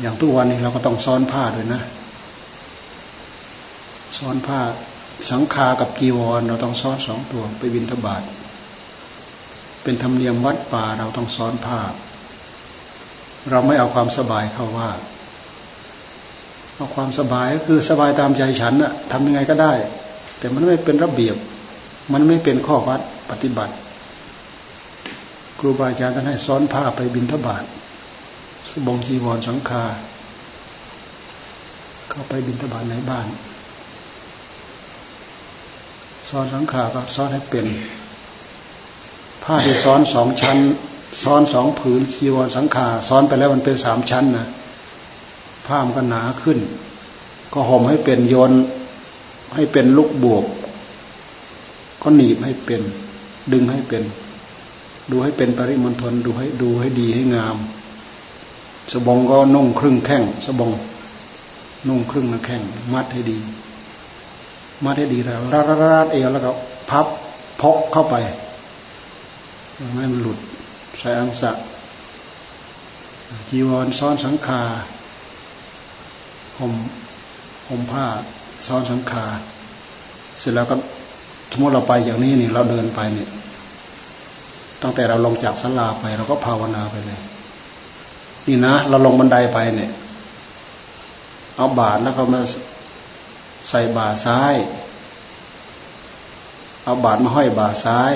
อย่างทุกวันนี้เราก็ต้องซ้อนผ้าด้วยนะ ซ้อนผ้าสังคากับจีวร เราต้องซ้อนสองตัวไปบินทบาทเป็นธรรมเนียมวัดป่าเราต้องซ้อนผ้า เราไม่เอาความสบายเข้าว่าเอาความสบายก็คือสบายตามใจฉันอะทำยังไงก็ได้ แต่มันไม่เป็นระเบียบ มันไม่เป็นข้อวัดปฏิบัติ ครูบาอาจารย์ท่านให้ซ้อนผ้าไปบินทบาท สบงจีวรสังคา เข้าไปบินทบาทในบ้านซ้อนสังขาก็ซ้อนให้เป็น ผ้าที่ซ้อนสองชั้น ซ้อนสองผืนจีวรสังขาซ้อนไปแล้วมันเป็นสามชั้นนะผ้ามันก็หนาขึ้น ก็ห่มให้เป็นโยนให้เป็นลูกบวกก็หนีบให้เป็น ดึงให้เป็น ดูให้เป็นปริมณฑลดูให้ดูให้ดีให้งาม สบงก็นุ่งครึ่งแข้งสบง นุ่งครึ่งนะแข้งมัดให้ดี มัดให้ดีแล้วรัดรัดเอวแล้วก็พับพกเข้าไปไม่มันหลุดใส่อังสะจีวรซ้อนสังคาห่มห่มผ้าซ้อนสังคาเสร็จแล้วก็สมมติเราไปอย่างนี้นี่เราเดินไปเนี่ยตั้งแต่เราลงจากศาลาไปเราก็ภาวนาไปเลย นี่นะเราลงบันไดไปเนี่ย เอาบาทแล้วก็มาใส่บาซ้าย เอาบาทมาห้อยบาซ้าย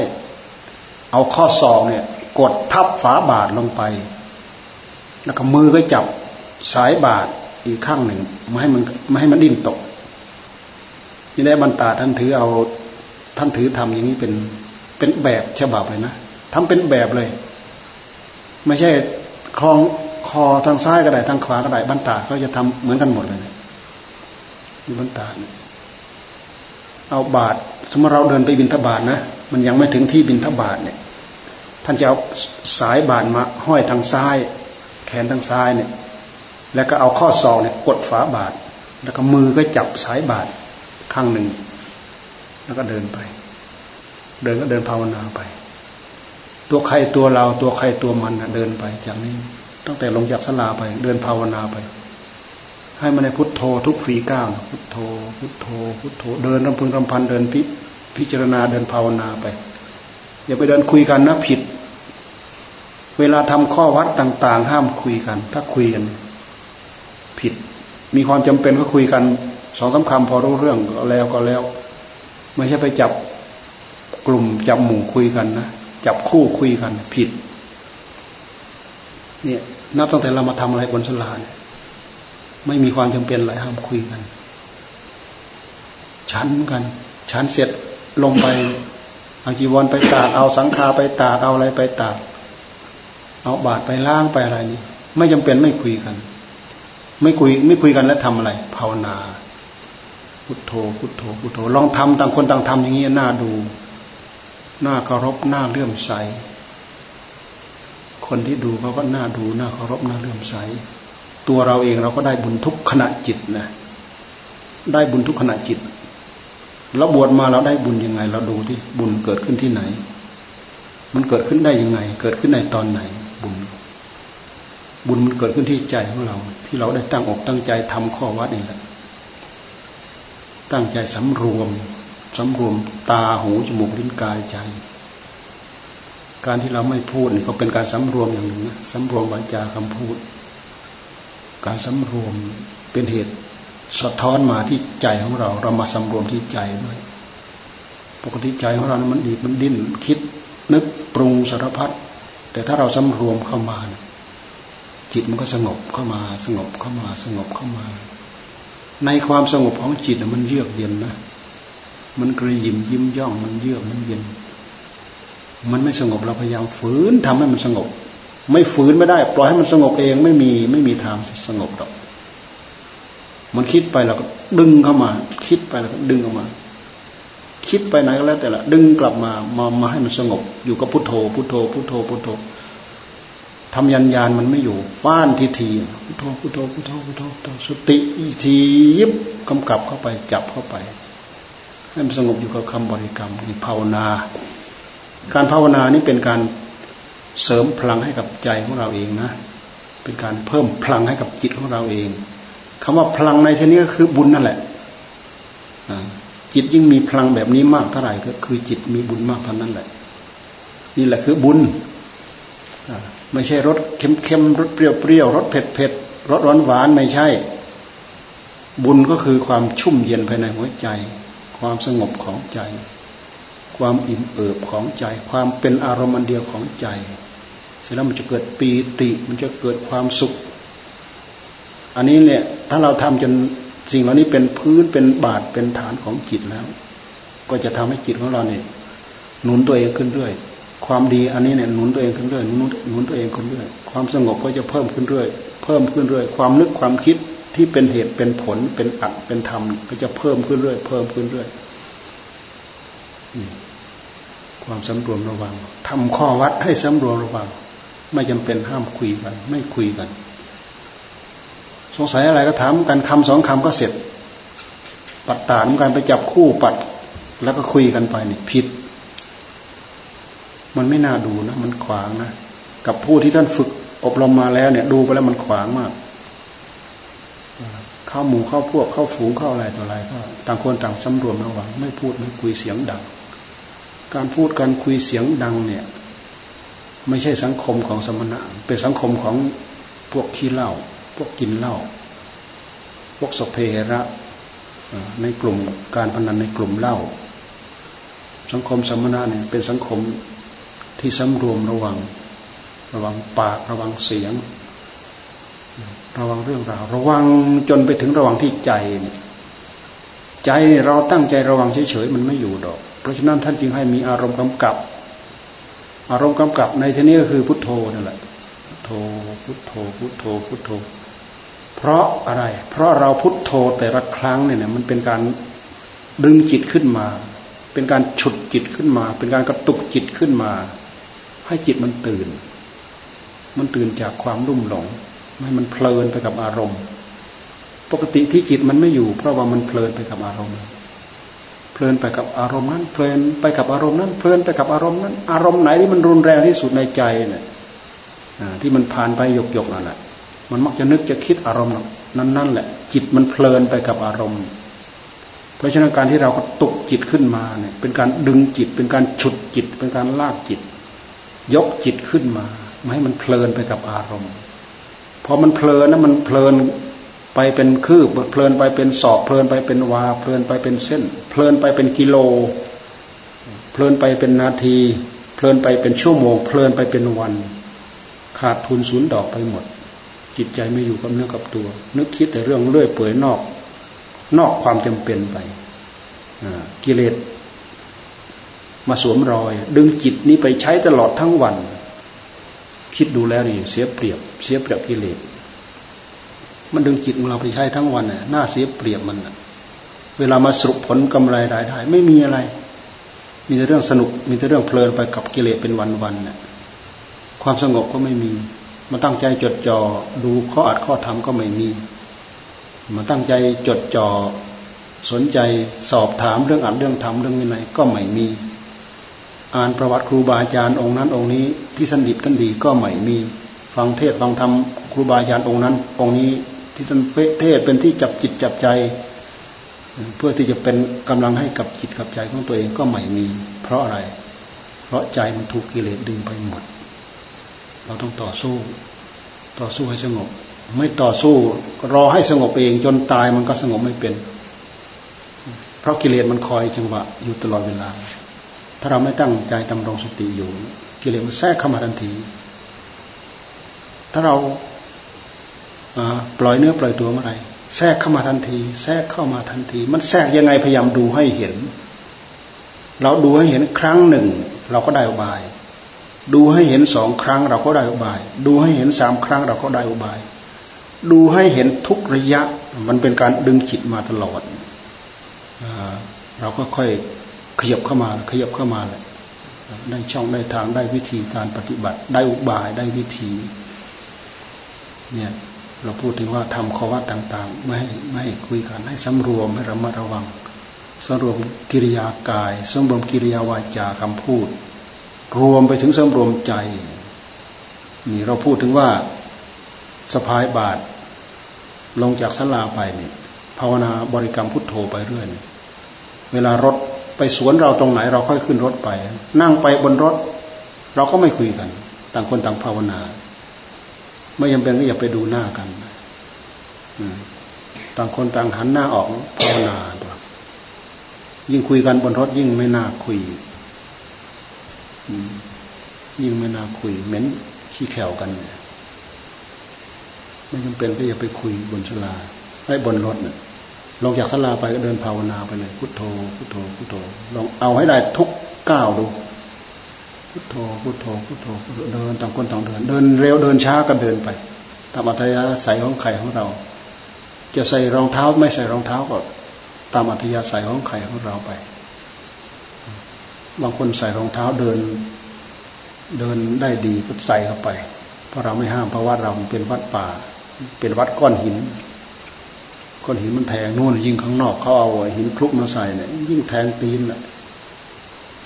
เอาข้อศอกเนี่ย กดทับฝาบาทลงไป แล้วก็มือก็จับสายบาทอีกข้างหนึ่งไม่ให้มันไม่ให้มันดิ้นตกนี่ได้บรรดาท่านถือเอาท่านถือทำอย่างนี้เป็นเป็นแบบฉบับเลยนะทำเป็นแบบเลย ไม่ใช่คลอง คอทางซ้ายก็ได้ทางขวาก็ได้บรรดาก็จะทำเหมือนกันหมดเลยนี่บรรดาเอาบาทสมมติเราเดินไปบินทบาทนะมันยังไม่ถึงที่บินทบาทเนี่ย ท่านจะเอาสายบาทมาห้อยทางซ้าย แขนทางซ้ายเนี่ย แล้วก็เอาข้อศอกเนี่ยกดฝาบาทแล้วก็มือก็จับสายบาทข้างหนึ่ง แล้วก็เดินไป เดินก็เดินภาวนาไป ตัวใครตัวเราตัวใครตัวมันนะเดินไปจากนี้ ตั้งแต่ลงจากสลาไปเดินภาวนาไป ให้มันในพุทโธทุกฝีก้าวพุทโธ พุทโธ พุทโธ เดินรำพึงรำพันเดินพิพิจารณาเดินภาวนาไป อย่าไปเดินคุยกันนะผิด เวลาทำข้อวัดต่าง ๆ ห้ามคุยกัน ถ้าคุยกันผิด มีความจำเป็นก็คุยกันสองสาคำพอรู้เรื่องก็แล้วก็แล้ว ไม่ใช่ไปจับกลุ่มจับหมู่คุยกันนะจับคู่คุยกัน ผิด เนี่ย นับตั้งแต่เรามาทำอะไรบนสลาเนี่ยไม่มีความจำเป็นอะไรห้ามคุยกัน ชั้นกัน ชั้นเสร็จลงไปเอาจีวรไปตากเอาสังฆาไปตากเอาอะไรไปตากเอาบาดไปล้างไปอะไรนี่ไม่จำเป็นไม่คุยกัน ไม่คุยไม่คุยกันแล้วทำอะไร ภาวนา พุทโธ พุทโธ พุทโธ ลองทำต่างคนต่างทำอย่างนี้น่าดู น่าเคารพน่าเลื่อมใส คนที่ดูเขาก็น่าดูน่าเคารพน่าเลื่อมใส ตัวเราเองเราก็ได้บุญทุกขณะจิตนะได้บุญทุกขณะจิตเราบวชมาเราได้บุญยังไง เราดูที่บุญเกิดขึ้นที่ไหน มันเกิดขึ้นได้ยังไง เกิดขึ้นในตอนไหน บุญ บุญมันเกิดขึ้นที่ใจของเรา ที่เราได้ตั้งอกตั้งใจทำข้อวัดนี่แหละตั้งใจสำรวมสำรวมตาหูจมูกลิ้นกายใจ การที่เราไม่พูดก็เป็นการสำรวมอย่างหนึ่งนะสำรวมวาจาคำพูด การสำรวมเป็นเหตุสะท้อนมาที่ใจของเรา เรามาสำรวมที่ใจด้วย ปกติใจของเรามันดีมันดิ้นคิดนึกปรุงสารพัดแต่ถ้าเราสำรวมเข้ามาจิตมันก็สงบเข้ามาสงบเข้ามาสงบเข้ามา ในความสงบของจิตมันเยือกเย็นนะมันกระยิมยิ้มย่องมันเยือกมันเย็น มันไม่สงบเราพยายามฝืนทำให้มันสงบ ไม่ฝืนไม่ได้ ปล่อยให้มันสงบเองไม่มีไม่มีทางสงบหรอกมันคิดไปเราก็ดึงเข้ามา คิดไปแล้วก็ดึงเข้ามา คิดไปไหนก็แล้ว แต่ละดึงกลับมามามาให้มันสงบ อยู่กับพุทโธพุทโธพุทโธพุทโธทำยันยานมันไม่อยู่ฟ้านทีทีพุทโธพุทโธพุทโธพุทโธสติทียิบกำกับเข้าไปจับเข้าไปให้มันสงบอยู่กับคำบริกรรมนี่ภาวนา การภาวนานี่เป็นการเสริมพลังให้กับใจของเราเองนะ เป็นการเพิ่มพลังให้กับจิตของเราเองคำว่าพลังในที่นี้ก็คือบุญนั่นแหละจิตยิ่งมีพลังแบบนี้มากเท่าไหร่ก็คือจิตมีบุญมากเท่านั้นแหละ นี่แหละคือบุญไม่ใช่รสเค็มๆรสเปรี้ยวๆรสเผ็ดๆรสหวานๆไม่ใช่ บุญก็คือความชุ่มเย็นภายในหัวใจ ความสงบของใจ ความอิ่มเอิบของใจ ความเป็นอารมณ์เดียวของใจ เสร็จแล้วมันจะเกิดปีติ มันจะเกิดความสุข อันนี้เนี่ยถ้าเราทำจนสิ่งเหล่านี้เป็นพื้นเป็นบาทเป็นฐานของจิตแล้ว ก็จะทำให้จิตของเราเนี่ยหนุนตัวเองขึ้นเรื่อยความดีอันนี้เนี่ยหนุนตัวเองขึ้นเรื่อยหนุนหนุนตัวเองขึ้นเรื่อยความสงบก็จะเพิ่มขึ้นเรื่อยเพิ่มขึ้นเรื่อยความนึกความคิดที่เป็นเหตุเป็นผลเป็นอัดเป็นธรรม ก็จะเพิ่มขึ้นเรื่อยเพิ่มขึ้นเรื่อย ความสำรวมระวังทำข้อวัดให้สำรวมระวัง ไม่จำเป็นห้ามคุยกัน ไม่คุยกัน สงสัยอะไรก็ถามกันคำสองคำก็เสร็จ ปัดตานกันไปจับคู่ปัด แล้วก็คุยกันไปนี่ผิด มันไม่น่าดูนะ มันขวางนะ กับผู้ที่ท่านฝึกอบรมมาแล้วเนี่ย ดูไปแล้วมันขวางมากเข้าหมู่เข้าพวกเข้าฝูงเข้าอะไรต่ออะไรก็ต่างคนต่างสำรวมระวังไม่พูดไม่คุยเสียงดัง การพูดการคุยเสียงดังเนี่ย ไม่ใช่สังคมของสมณะ เป็นสังคมของพวกขี้เหล้าพวกกินเหล้าพวกสเพระในกลุ่มการพนันในกลุ่มเหล้าสังคมสมณะเนี่ยเป็นสังคมที่สำรวมระวัง ระวังปากระวังเสียง ระวังเรื่องราว ระวังจนไปถึงระวังที่ใจเนี่ยใจเราตั้งใจระวังเฉยๆมันไม่อยู่ดอก เพราะฉะนั้นท่านจึงให้มีอารมณ์กำกับ อารมณ์กำกับในที่นี้ก็คือพุทโธนั่นแหละพุทโธพุทโธพุทโธพุทโธ เพราะอะไร เพราะเราพุทโธแต่ละครั้งเนี่ยมันเป็นการดึงจิตขึ้นมา เป็นการฉุดจิตขึ้นมา เป็นการกระตุกจิตขึ้นมา ให้จิตมันตื่น มันตื่นจากความรุ่มหลงไม่มันเพลินไปกับอารมณ์ ปกติที่จิตมันไม่อยู่ เพราะว่ามันเพลินไปกับอารมณ์ เพลินไปกับอารมณ์นั้น เพลินไปกับอารมณ์นั้น เพลินไปกับอารมณ์นั้น อารมณ์ไหนที่มันรุนแรงที่สุดในใจเนี่ยที่มันผ่านไปหยกหยกนั่นแหละ มันมักจะนึกจะคิดอารมณ์นั้นนั่นแหละ จิตมันเพลินไปกับอารมณ์ เพราะฉะนั้นการที่เราก็ตกจิตขึ้นมาเนี่ย เป็นการดึงจิต เป็นการฉุดจิต เป็นการลากจิต ยกจิตขึ้นมาไม่ให้มันเพลินไปกับอารมณ์พอมันเพลินนะมันเพลิน ไปเป็นคืบเพลินไปเป็นศอกเพลินไปเป็นวา เพลินไปเป็นเส้น เพลินไปเป็นกิโล เพลินไปเป็นนาที เพลินไปเป็นชั่วโมง เพลินไปเป็นวัน ขาดทุนศูนย์ดอกไปหมด จิตใจไม่อยู่กับเนื้อกับตัว นึกคิดแต่เรื่องเลื่อยเปื่อยนอก นอกความจำเป็นไปกิเลสมาสวมรอย ดึงจิตนี้ไปใช้ตลอดทั้งวัน คิดดูแล้วนี่เสียเปรียบ เสียเปรียบกิเลส มันดึงจิตของเราไปใช้ทั้งวันน่ะน่าเสียเปรียบมันเวลามาสรุปผลกำไรรายได้ ไม่มีอะไร มีแต่เรื่องสนุก มีแต่เรื่องเพลินไปกับกิเลสเป็นวันๆน่ะความสงบก็ไม่มีมาตั้งใจจดจ่อดูข้ออัดข้อธรรมก็ไม่มีมาตั้งใจจดจ่อสนใจสอบถามเรื่องอัดเรื่องธรรมเรื่องวินัยก็ไม่มี อ่านประวัติครูบาอาจารย์องค์นั้นองค์นี้ที่สันดิบท่านดีก็ไม่มี ฟังเทศฟังธรรมครูบาอาจารย์องค์นั้นองค์นี้ ที่ท่านเทศเป็นที่จับจิตจับใจ เพื่อที่จะเป็นกำลังให้กับจิตกับใจของตัวเองก็ไม่มี เพราะอะไร เพราะใจมันถูกกิเลสดึงไปหมด เราต้องต่อสู้ ต่อสู้ให้สงบ ไม่ต่อสู้รอให้สงบเองจนตายมันก็สงบไม่เป็น เพราะกิเลสมันคอยจังหวะอยู่ตลอดเวลา ถ้าเราไม่ตั้งใจดำรงสติอยู่ กิเลสมันแทรกเข้ามาทันที ถ้าเรา ปล่อยเนื้อปล่อยตัวเมื่อไรแทรกเข้ามาทันที แทรกเข้ามาทันที มันแทรกยังไงพยายามดูให้เห็น เราดูให้เห็นครั้งหนึ่ง เราก็ได้อุบาย ดูให้เห็นสองครั้งเราก็ได้อุบาย ดูให้เห็นสามครั้งเราก็ได้อุบาย ดูให้เห็นทุกระยะมันเป็นการดึงจิตมาตลอดเราก็ค่อยขยับเข้ามาขยับเข้ามาเลยได้ช่องได้ทางได้วิธีการปฏิบัติ ได้อุบายได้วิธี เนี่ย เราพูดถึงว่าทำข้อวัดต่างๆ ไม่ให้ไม่ให้คุยกันให้สำรวมให้ระมัดระวังสำรวมกิริยากายสำรวมกิริยาวาจาคำพูด รวมไปถึงสำรวมใจ นี่เราพูดถึงว่าสะพายบาท ลงจากศาลาไปนี่ภาวนาบริกรรมพุทโธไปเรื่อยเวลารถไปสวนเราตรงไหน เราค่อยขึ้นรถไป นั่งไปบนรถ เราก็ไม่คุยกัน ต่างคนต่างภาวนา ไม่จำเป็นก็อย่าไปดูหน้ากันต่างคนต่างหันหน้าออกภาวนาตัวยิ่งคุยกันบนรถยิ่งไม่น่าคุยยิ่งไม่น่าคุยเหม็นขี้แขวกันไม่จำเป็นก็อย่าไปคุยบนชลาไอ้บนรถเนี่ยลงจากสลาไปก็เดินภาวนาไปเลยพุทโธพุทโธพุทโธลองเอาให้ได้ทุกก้าวดู พุทโธพุทโธพุทโธเดินต่างคนต่างเดิน เดินเร็วเดินช้าก็เดินไปตามอัธยาศัยของไข่ของเรา จะใส่รองเท้าไม่ใส่รองเท้าก็ ตามอัธยาศัยของไข่ของเราไป บางคนใส่รองเท้าเดิน เดินได้ดีก็ใส่เข้าไป เพราะเราไม่ห้ามเพราะว่าเราเป็นวัดป่า เป็นวัดก้อนหินก้อนหินมันแทงนู่นยิงข้างนอกเขาเอาหินคลุกมาใส่เนี่ยยิ่งแทงตีนแหละ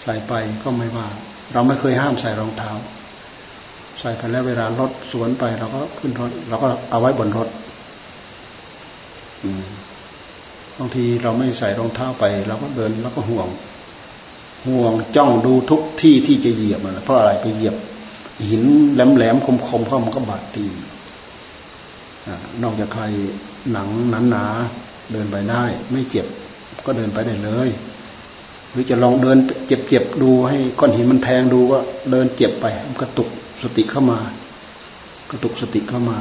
ใส่ไปก็ไม่ว่า เราไม่เคยห้ามใส่รองเท้า ใส่ไปแล้วเวลารถสวนไป เราก็ขึ้นรถเราก็เอาไว้บนรถบางทีเราไม่ใส่รองเท้าไปเราก็เดินแล้วก็ห่วง ห่วงจ้องดูทุกที่ที่จะเหยียบมันเพราะอะไรไปเหยียบ หินแหลมๆคมๆเข้ามันก็บาดตีนอกจากใครหนังหนาหนาเดินไปได้ ไม่เจ็บก็เดินไปได้เลย รือจะลองเดินเจ็บเจ็บดูให้ก้อนหินมันแทงดูว่าเดินเจ็บไปมันกระตุกสติเข้ามา กระตุกสติเข้ามา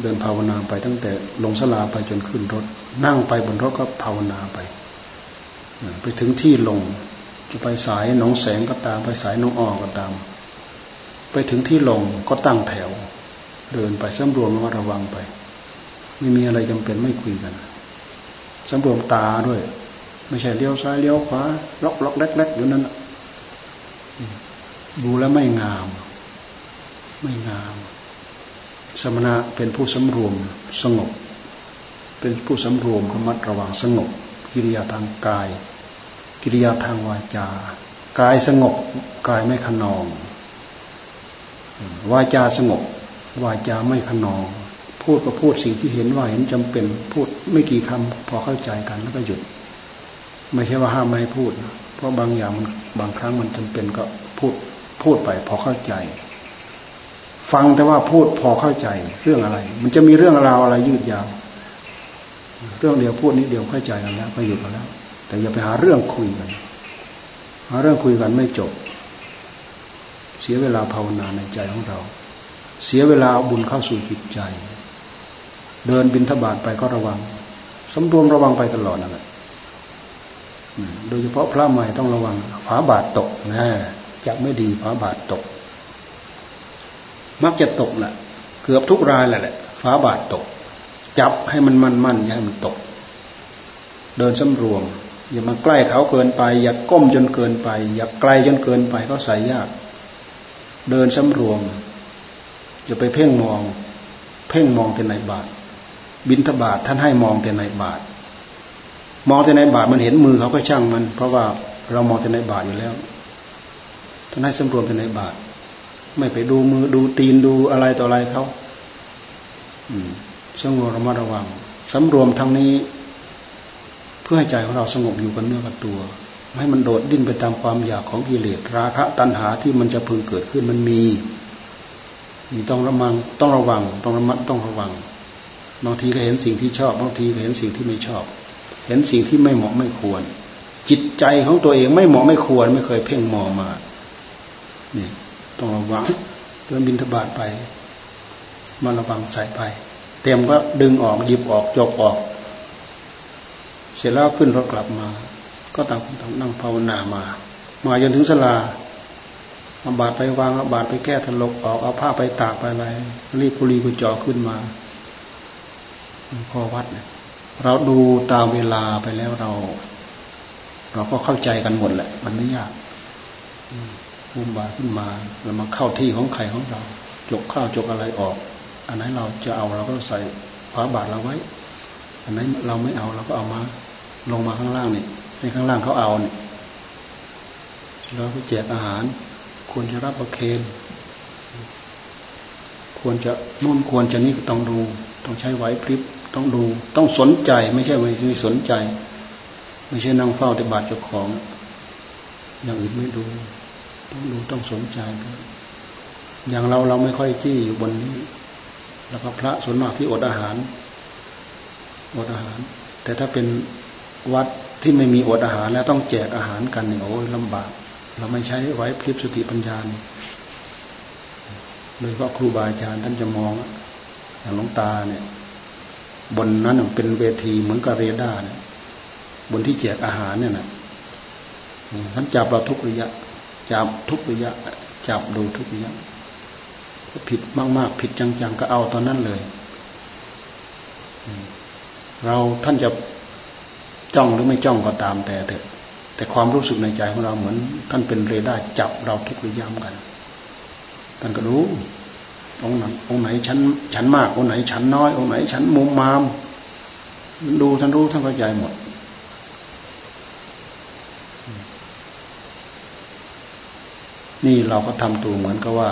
เดินภาวนาไปตั้งแต่ลงสลาไปจนขึ้นรถ นั่งไปบนรถก็ภาวนาไป ไปถึงที่ลงจะไปสายหนองแสงก็ตาม ไปสายหนองออก็ตาม ไปถึงที่ลงก็ตั้งแถว เดินไปสำรวมระวังไป ไม่มีอะไรจำเป็นไม่คุยกันสำรวมตาด้วย ไม่ใช่เลี้ยวซ้ายเลี้ยวขวาล็อกล็อกเล็กๆอยู่นั้นดูแล้วไม่งาม ไม่งาม สมณะเป็นผู้สำรวมสงบ เป็นผู้สำรวมระมัดระวังสงบ กิริยาทางกาย กิริยาทางวาจา กายสงบ กายไม่ขนอง วาจาสงบ วาจาไม่ขนอง พูดก็พูดสิ่งที่เห็นว่าเห็นจำเป็น พูดไม่กี่คำพอเข้าใจกันแล้วก็หยุด ไม่ใช่ว่าห้ามไม่ให้พูด เพราะบางอย่างมันบางครั้งมันจำเป็นก็พูดพูดไปพอเข้าใจ ฟังแต่ว่าพูดพอเข้าใจเรื่องอะไร มันจะมีเรื่องราวอะไรยืดยาว เรื่องเดียวพูดนิดเดียวเข้าใจกันแล้วก็หยุดกันแล้ว แต่อย่าไปหาเรื่องคุยกันหาเรื่องคุยกันไม่จบ เสียเวลาภาวนาในใจของเรา เสียเวลาบุญเข้าสู่จิตใจ เดินบินทบาทไปก็ระวัง สำรวมระวังไปตลอดนั่นแหละ โดยเฉพาะพระใหม่ต้องระวังฝาบาทตกนะจะไม่ดีฝาบาทตก มักจะตกแหละเกือบทุกรายแหละฝาบาทตก จับให้มันมั่นมันอย่าให้มันตก เดินสำรวม อย่ามาใกล้เขาเกินไป อย่าก้มจนเกินไป อย่าไกลจนเกินไปเขาใส่ยาก เดินสำรวมอย่าไปเพ่งมอง เพ่งมองแต่ในบาทบินทบาทท่านให้มองแต่ในบาท มองแต่ในบาทมันเห็นมือเขาก็ช่างมัน เพราะว่าเรามองแต่ในบาทอยู่แล้วท่านให้สำรวมแต่ในบาทไม่ไปดูมือดูตีนดูอะไรต่ออะไรเขาอืมสงบระมัดระวังสำรวมทางนี้ เพื่อให้ใจของเราสงบอยู่กับเนื้อกับตัวให้มันโดดดิ้นไปตามความอยากของกิเลสราคะ ตัณหาที่มันจะพึงเกิดขึ้นมันมีมีต้องระมังต้องระวัง ต้องระมัดต้องระวังบางทีก็เห็นสิ่งที่ชอบบางทีก็เห็นสิ่งที่ไม่ชอบ เห็นสิ่งที่ไม่เหมาะไม่ควร จิตใจของตัวเองไม่เหมาะไม่ควร ไม่เคยเพ่งมองมาเนี่ยต้องระวังเดินบินทบาทไป มาระวังใส่ไป เต็มก็ดึงออกหยิบออกจบออก เสร็จแล้วขึ้นรถกลับมา ก็ต่างต่างนั่งภาวนามา มาจนถึงสลาเอาบาดไปวางเอาบาดไปแก้ทะลกออกเอาผ้าไปตากไปอะไรรีบกุลีกุจอขึ้นมาข้อวัดเนี่ย เราดูตามเวลาไปแล้วเรา เราก็เข้าใจกันหมดแหละ มันไม่ยากมุมบาขึ้นมาเรามาเข้าที่ของไข่ของเรา จกข้าวจกอะไรออก อันไหนเราจะเอาเราก็ใส่ฝาบาทเราไว้ อันไหนเราไม่เอาเราก็เอามา ลงมาข้างล่างนี่ในข้างล่างเขาเอาเนี่ยเราก็แจกอาหาร ควรจะรับประเคนควรจะนู่นควรจะนี่ต้องดู ต้องใช้ไหวพริบ ต้องดู ต้องสนใจ ไม่ใช่ไม่สนใจ ไม่ใช่นั่งเฝ้าแต่บาดเจ้าของ อย่างอื่นไม่ดู ต้องดูต้องสนใจอย่างเราเราไม่ค่อยจี้อยู่บนนี้ แล้วก็พระส่วนมากที่อดอาหาร อดอาหาร แต่ถ้าเป็นวัดที่ไม่มีอดอาหาร แล้วต้องแจกอาหารกันเนี่ยโอ้ยลำบาก เราไม่ใช้ไว้พลิบสติปัญญาโดยเฉพาะครูบาอาจารย์ท่านจะมองอย่างหลวงตาเนี่ย บนนั้นเป็นเวทีเหมือนกับเรดาร์เนี่ยบนที่แจกอาหารเนี่ยนะท่านจับเราทุกระยะ จับทุกระยะ จับดูทุกระยะผิดมาก ๆ ผิดจัง ๆ ก็เอาตอนนั้นเลย เราท่านจะจ้องหรือไม่จ้องก็ตามแต่เถอะ แต่ความรู้สึกในใจของเราเหมือน ท่านเป็นเรดาร์จับเราทุกระยะกันท่านก็รู้ องค์ไหนองค์ไหนชั้นชั้นมากองค์ไหนชั้นน้อยองค์ไหนชั้นมุมมามดูท่านรู้ท่านเข้าใจหมดนี่เราก็ทำตัวเหมือนกับว่า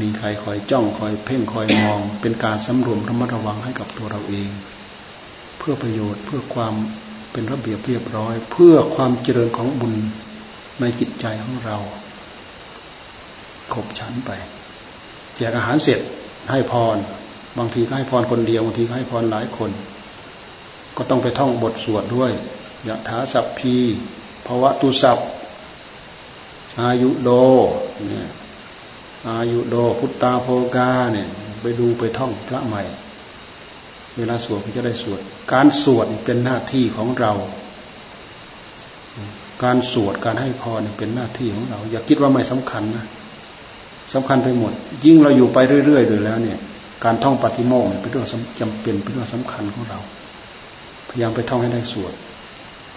มีใครคอยจ้องคอยเพ่งคอยมอง เป็นการสำรวมระมัดระวังให้กับตัวเราเอง เพื่อประโยชน์เพื่อความเป็นระเบียบเรียบร้อย เพื่อความเจริญของบุญในจิตใจของเรา ขบฉันไป แจกอาหารเสร็จให้พร บางทีก็ให้พรคนเดียวบางทีก็ให้พรหลายคน ก็ต้องไปท่องบทสวดด้วยยะถาสัพพีภวะตุสัพอายุโดเนี่ยอายุโดพุตตาโพกาเนี่ยไปดูไปท่องพระใหม่ เวลาสวดก็จะได้สวด การสวดเป็นหน้าที่ของเรา การสวดการให้พรเป็นหน้าที่ของเรา อย่าคิดว่าไม่สำคัญนะ สำคัญไปหมด ยิ่งเราอยู่ไปเรื่อยๆเลยแล้วเนี่ย การท่องปฏิโมกข์เป็นเรื่องจำเป็นเป็นเรื่องสำคัญของเรา พยายามไปท่องให้ได้ส่วด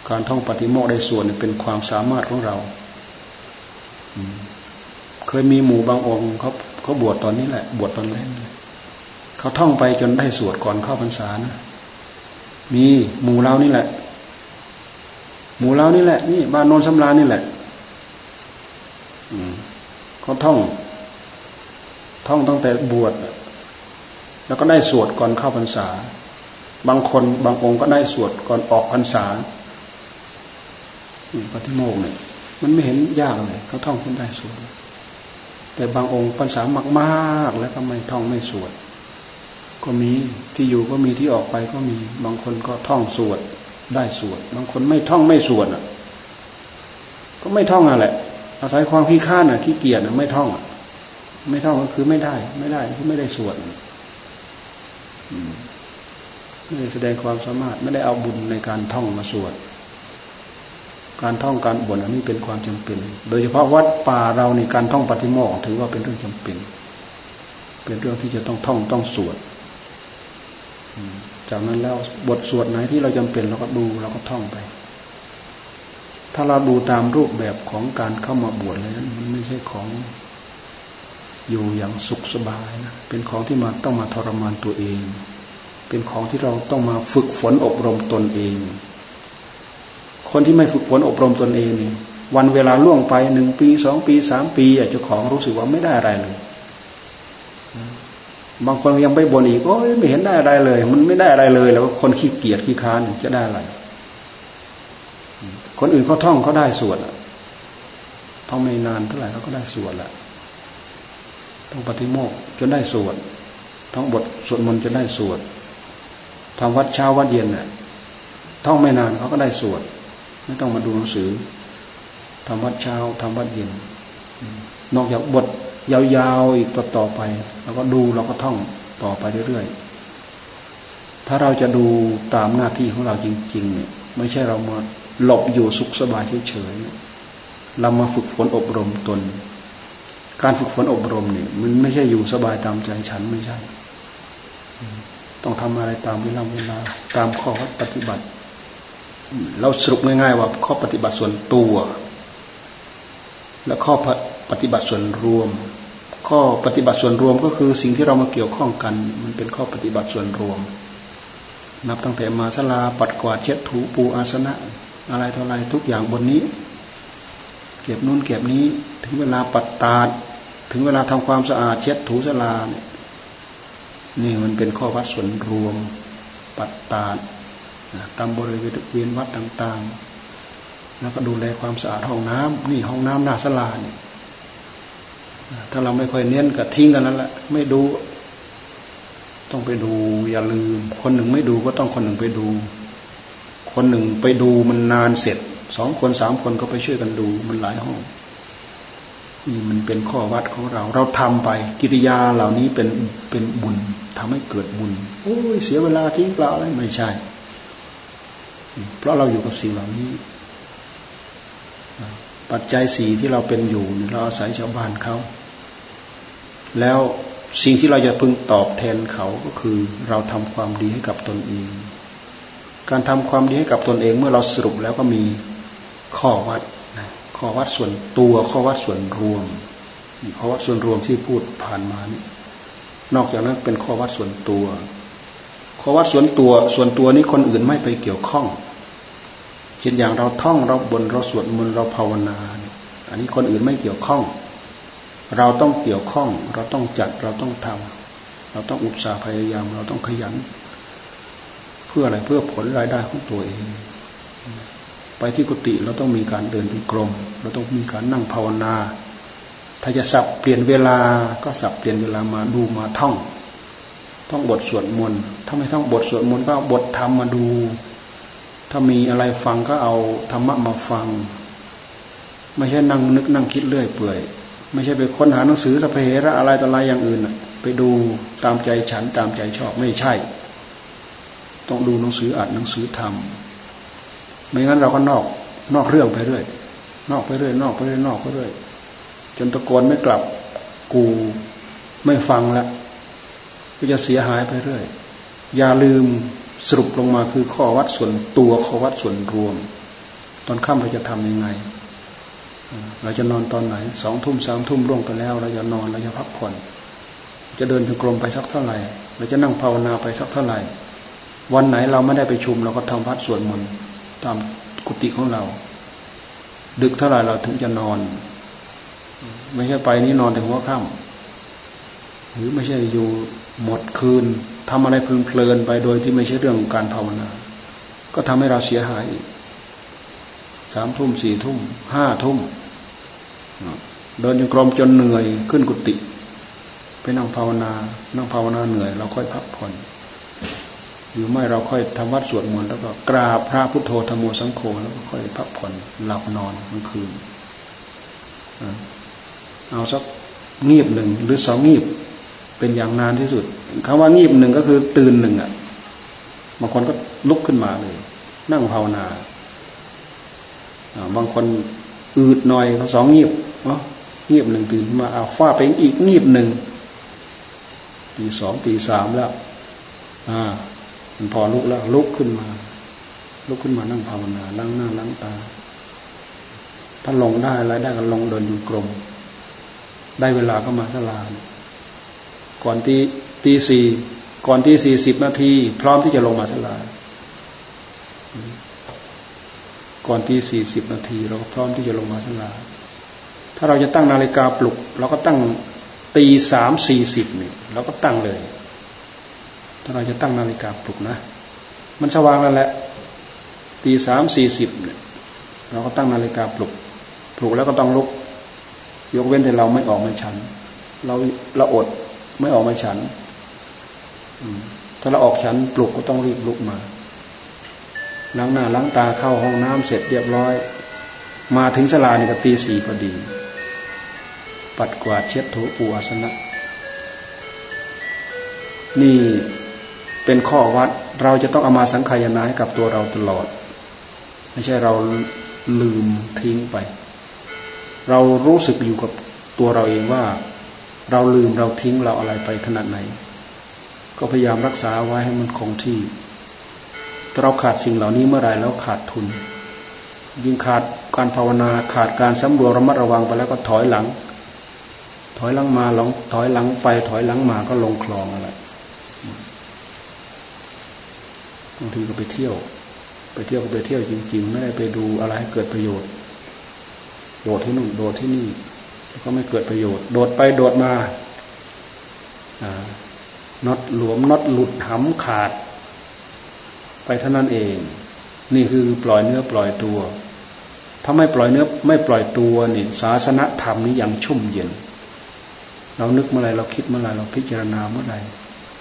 การท่องปฏิโมกข์ได้ส่วนเป็นความสามารถของเราเคยมีหมู่บางองค์เขาเขาบวชตอนนี้แหละ บวชตอนแรกเขาท่องไปจนได้สวดก่อนเข้าพรรษานะมีหมู่เรานี่แหละ หมู่เรานี่แหละ นี่บ้านโนนสำราญนี่แหละเขาท่อง ท่องตั้งแต่บวชแล้วก็ได้สวดก่อนเข้าพรรษา บางคนบางองค์ก็ได้สวดก่อนออกพรรษาปฏิโมกเนี่ยมันไม่เห็นยากเลยเขาท่องขึ้นได้สวดแต่บางองค์พรรษามากๆ แล้วก็ไม่ท่องไม่สวด ก็มีที่อยู่ก็มีที่ออกไปก็มีบางคนก็ท่องสวดได้สวด บางคนไม่ท่องไม่สวดอะ ก็ไม่ท่องอะไรอาศัยความขี้ข้านอะขี้เกียจอะไม่ท่องอะ ไม่เท่องก็คือไม่ได้ ไม่ได้คือไม่ได้สวดไม่ได้แสดงความสามารถ ไม่ได้เอาบุญในการท่องมาสวด การท่องการบวชอันนี้เป็นความจำเป็น โดยเฉพาะวัดป่าเราในการท่องปฏิโมกถือว่าเป็นเรื่องจำเป็น เป็นเรื่องที่จะต้องท่องต้องสวดจากนั้นแล้วบทสวดไหนที่เราจำเป็นเราก็ดูเราก็ท่องไป ถ้าเราดูตามรูปแบบของการเข้ามาบวชเลยนั้นมันไม่ใช่ของ อยู่อย่างสุขสบายนะเป็นของที่มาต้องมาทรมานตัวเอง เป็นของที่เราต้องมาฝึกฝนอบรมตนเอง คนที่ไม่ฝึกฝนอบรมตนเองนี่วันเวลาล่วงไปหนึ่งปีสองปีสามปีเจ้าของรู้สึกว่าไม่ได้อะไรเลยบางคนยังไปบ่นอีกโอ้ยไม่เห็นได้อะไรเลย มันไม่ได้อะไรเลย แล้วคนขี้เกียจขี้ค้านจะได้อะไร คนอื่นเขาท่องเขาได้สวดท่องไม่นานเท่าไหร่เขาก็ได้สวดละ ต้องปฏิโมกจนได้สวดท้องบทสวดมนต์จนได้สวดทำวัดเช้าวัดเย็นเนี่ยท่องไม่นานเขาก็ได้สวดไม่ต้องมาดูหนังสือทำวัดเช้าทำวัดเย็น นอกจากบทยาวๆอีกต่อๆไปเราก็ดูเราก็ท่องต่อไปเรื่อยๆ ถ้าเราจะดูตามหน้าที่ของเราจริง ๆ เนี่ย ไม่ใช่เรามาหลบอยู่สุขสบายเฉยๆเรามาฝึกฝนอบรมตน การฝึกฝนอบรมเนี่ยมันไม่ใช่อยู่สบายตามใจฉันไม่ใช่ ต้องทำอะไรตามเวลาเวลาตามข้อปฏิบัติ เราสรุปง่ายๆว่าข้อปฏิบัติส่วนตัว และข้อปฏิบัติส่วนรวม ข้อปฏิบัติส่วนรวมก็คือสิ่งที่เรามาเกี่ยวข้องกัน มันเป็นข้อปฏิบัติส่วนรวม นับตั้งแต่มาสลาปัดกวาดเช็ดถูปูอาสนะ อะไรเท่าไรทุกอย่างบนนี้ เก็บนู่นเก็บนี้ ถึงเวลาปัดตาด ถึงเวลาทำความสะอาดเช็ดถูสลาเนี่ยนี่มันเป็นข้อวัดส่วนรวมปัตตาตามบริเวณวัดต่างๆ แล้วก็ดูแลความสะอาดห้องน้ำนี่ห้องน้ำหน้าสลาเนี่ยถ้าเราไม่ค่อยเน้นก็ทิ้งกันนั่นแหละไม่ดู ต้องไปดูอย่าลืม คนหนึ่งไม่ดูก็ต้องคนหนึ่งไปดู คนหนึ่งไปดูมันนานเสร็จสองคนสามคนก็ไปช่วยกันดูมันหลายห้อง นี่มันเป็นข้อวัดของเรา เราทำไป กิริยาเหล่านี้เป็นเป็นบุญทำให้เกิดบุญ โอ้ยเสียเวลาทิ้งเปล่าอะไรไม่ใช่ เพราะเราอยู่กับสิ่งเหล่านี้ ปัจจัยสี่ที่เราเป็นอยู่เราอาศัยชาวบ้านเขา แล้วสิ่งที่เราจะพึงตอบแทนเขาก็คือ เราทำความดีให้กับตนเอง การทำความดีให้กับตนเองเมื่อเราสรุปแล้วก็มีข้อวัด ข้อวัดส่วนตัวข้อวัดส่วนรวมข้อวัดส่วนรวมที่พูดผ่านมานี่นอกจากนั้นเป็นข้อวัดส่วนตัว ข้อวัดส่วนตัวส่วนตัวนี้คนอื่นไม่ไปเกี่ยวข้อง เช่นอย่างเราท่องเราบนเราสวดมนต์เราภาวนา อันนี้คนอื่นไม่เกี่ยวข้อง เราต้องเกี่ยวข้อง เราต้องจัดเราต้องทำเราต้องอุตสาห์พยายาม เราต้องขยัน เพื่ออะไรเพื่อผลรายได้ของตัวเอง ไปที่กุฏิเราต้องมีการเดินเป็นกลมเราต้องมีการนั่งภาวนา ถ้าจะสับเปลี่ยนเวลาก็สับเปลี่ยนเวลามาดูมาท่อง ท่องบทสวดมนต์ถ้าไม่ท่องบทสวดมนต์ก็บทธรรมมาดู ถ้ามีอะไรฟังก็เอาธรรมะมาฟัง ไม่ใช่นั่งนึกนั่งคิดเรื่อยเปื่อย ไม่ใช่ไปค้นหาหนังสือสเพเหระอะไรต่ออะไรอย่างอื่นไปดูตามใจฉันตามใจชอบไม่ใช่ ต้องดูหนังสืออ่านหนังสือธรรม ไม่งั้นเราก็นอก นอกเรื่องไปเรื่อย นอกไปเรื่อย นอกไปเรื่อย นอกไปเรื่อย จนตะโกนไม่กลับ กูไม่ฟังแล้วก็จะเสียหายไปเรื่อย อย่าลืมสรุปลงมาคือข้อวัดส่วนตัวข้อวัดส่วนรวม ตอนค่ำเราจะทํำยังไง เราจะนอนตอนไหนสองทุ่มสามทุ่มล่วงไปแล้ว เราจะนอนเราจะพักผ่อน จะเดินถึงกรมไปสักเท่าไหร่ เราจะนั่งภาวนาไปสักเท่าไหร่ วันไหนเราไม่ได้ไปชุมเราก็ทำพัดส่วนมนต์ ตามกุฏิของเรา ดึกเท่าไหร่เราถึงจะนอน ไม่ใช่ไปนี้นอนถึงหัวค่ำหรือไม่ใช่อยู่หมดคืนทำอะไรเพลินๆไปโดยที่ไม่ใช่เรื่องการภาวนา ก็ทำให้เราเสียหายสามทุ่มสี่ทุ่มห้าทุ่มเดินยังกรมจนเหนื่อยขึ้นกุฏิไปนั่งภาวนา นั่งภาวนาเหนื่อย เราค่อยพักผ่อน หรือไม่เราค่อยทำวัดสวดมนต์แล้วก็กราบพระพุทโธธรรมโมสังโฆแล้วก็ค่อยพักผ่อนหลับนอนกลางคืนเอาสักงีบหนึ่งหรือสองงีบเป็นอย่างนานที่สุดคำว่างีบหนึ่งก็คือตื่นหนึ่งอะบางคนก็ลุกขึ้นมาเลย นั่งภาวนาบางคนอืดหน่อยเขาสองงีบเนาะงีบหนึ่งตื่นมาเอาฟ้าไปอีกงีบหนึ่งตีสองตีสามแล้ว อ่า มันพอลุกแล้วลุกขึ้นมา ลุกขึ้นมานั่งภาวนาล้างหน้าล้างตา ถ้าลงได้อะไรได้ก็ลงเดินอยู่กลมได้เวลาก็มาสลาก่อนตีตีสี่ก่อนที่สี่สิบนาที พร้อมที่จะลงมาสลาก่อนที่สี่สิบนาที เราก็พร้อมที่จะลงมาสลาถ้าเราจะตั้งนาฬิกาปลุก เราก็ตั้งตีสามสี่สิบนี่เราก็ตั้งเลย ถ้าเราจะตั้งนาฬิกาปลุกนะ มันสว่างแล้วแหละตีสามสี่สิบเนี่ยเราก็ตั้งนาฬิกาปลุก ปลุกแล้วก็ต้องลุก ยกเว้นแต่เราไม่ออกมาฉัน เราเราอดไม่ออกมาฉันถ้าเราออกฉันปลุกก็ต้องรีบลุกมาล้างหน้าล้างตาเข้าห้องน้ำเสร็จเรียบร้อย มาถึงสลาเนี่ก็ตีสี่พอดี ปัดกวาดเช็ดถูปูอาสนะ นี่ เป็นข้อวัด เราจะต้องเอามาสังขายนาให้กับตัวเราตลอด ไม่ใช่เราลืมทิ้งไป เรารู้สึกอยู่กับตัวเราเองว่า เราลืมเราทิ้งเราอะไรไปขนาดไหน ก็พยายามรักษาไว้ให้มันคงที่เราขาดสิ่งเหล่านี้เมื่อไรแล้วขาดทุน ยิ่งขาดการภาวนาขาดการสำรวจระมัดระวังไปแล้วก็ถอยหลัง ถอยหลังมาหลงถอยหลังไปถอยหลังมาก็ลงคลองอะไร บางทีก็ไปเที่ยว ไปเที่ยวก็ไปเที่ยวจริง ๆ ไม่ได้ไปดูอะไรให้เกิดประโยชน์ โดดที่นู่นโดดที่นี่ไปก็ไม่เกิดประโยชน์ โดดไปโดดมาน็อตหลวมน็อตหลุดหำขาด ไปเท่านั้นเอง นี่คือปล่อยเนื้อปล่อยตัว ถ้าไม่ปล่อยเนื้อไม่ปล่อยตัวนี่ศาสนธรรมนี้ยังชุ่มเย็น เรานึกเมื่อไรเราคิดเมื่อไรเราพิจารณาเมื่อไร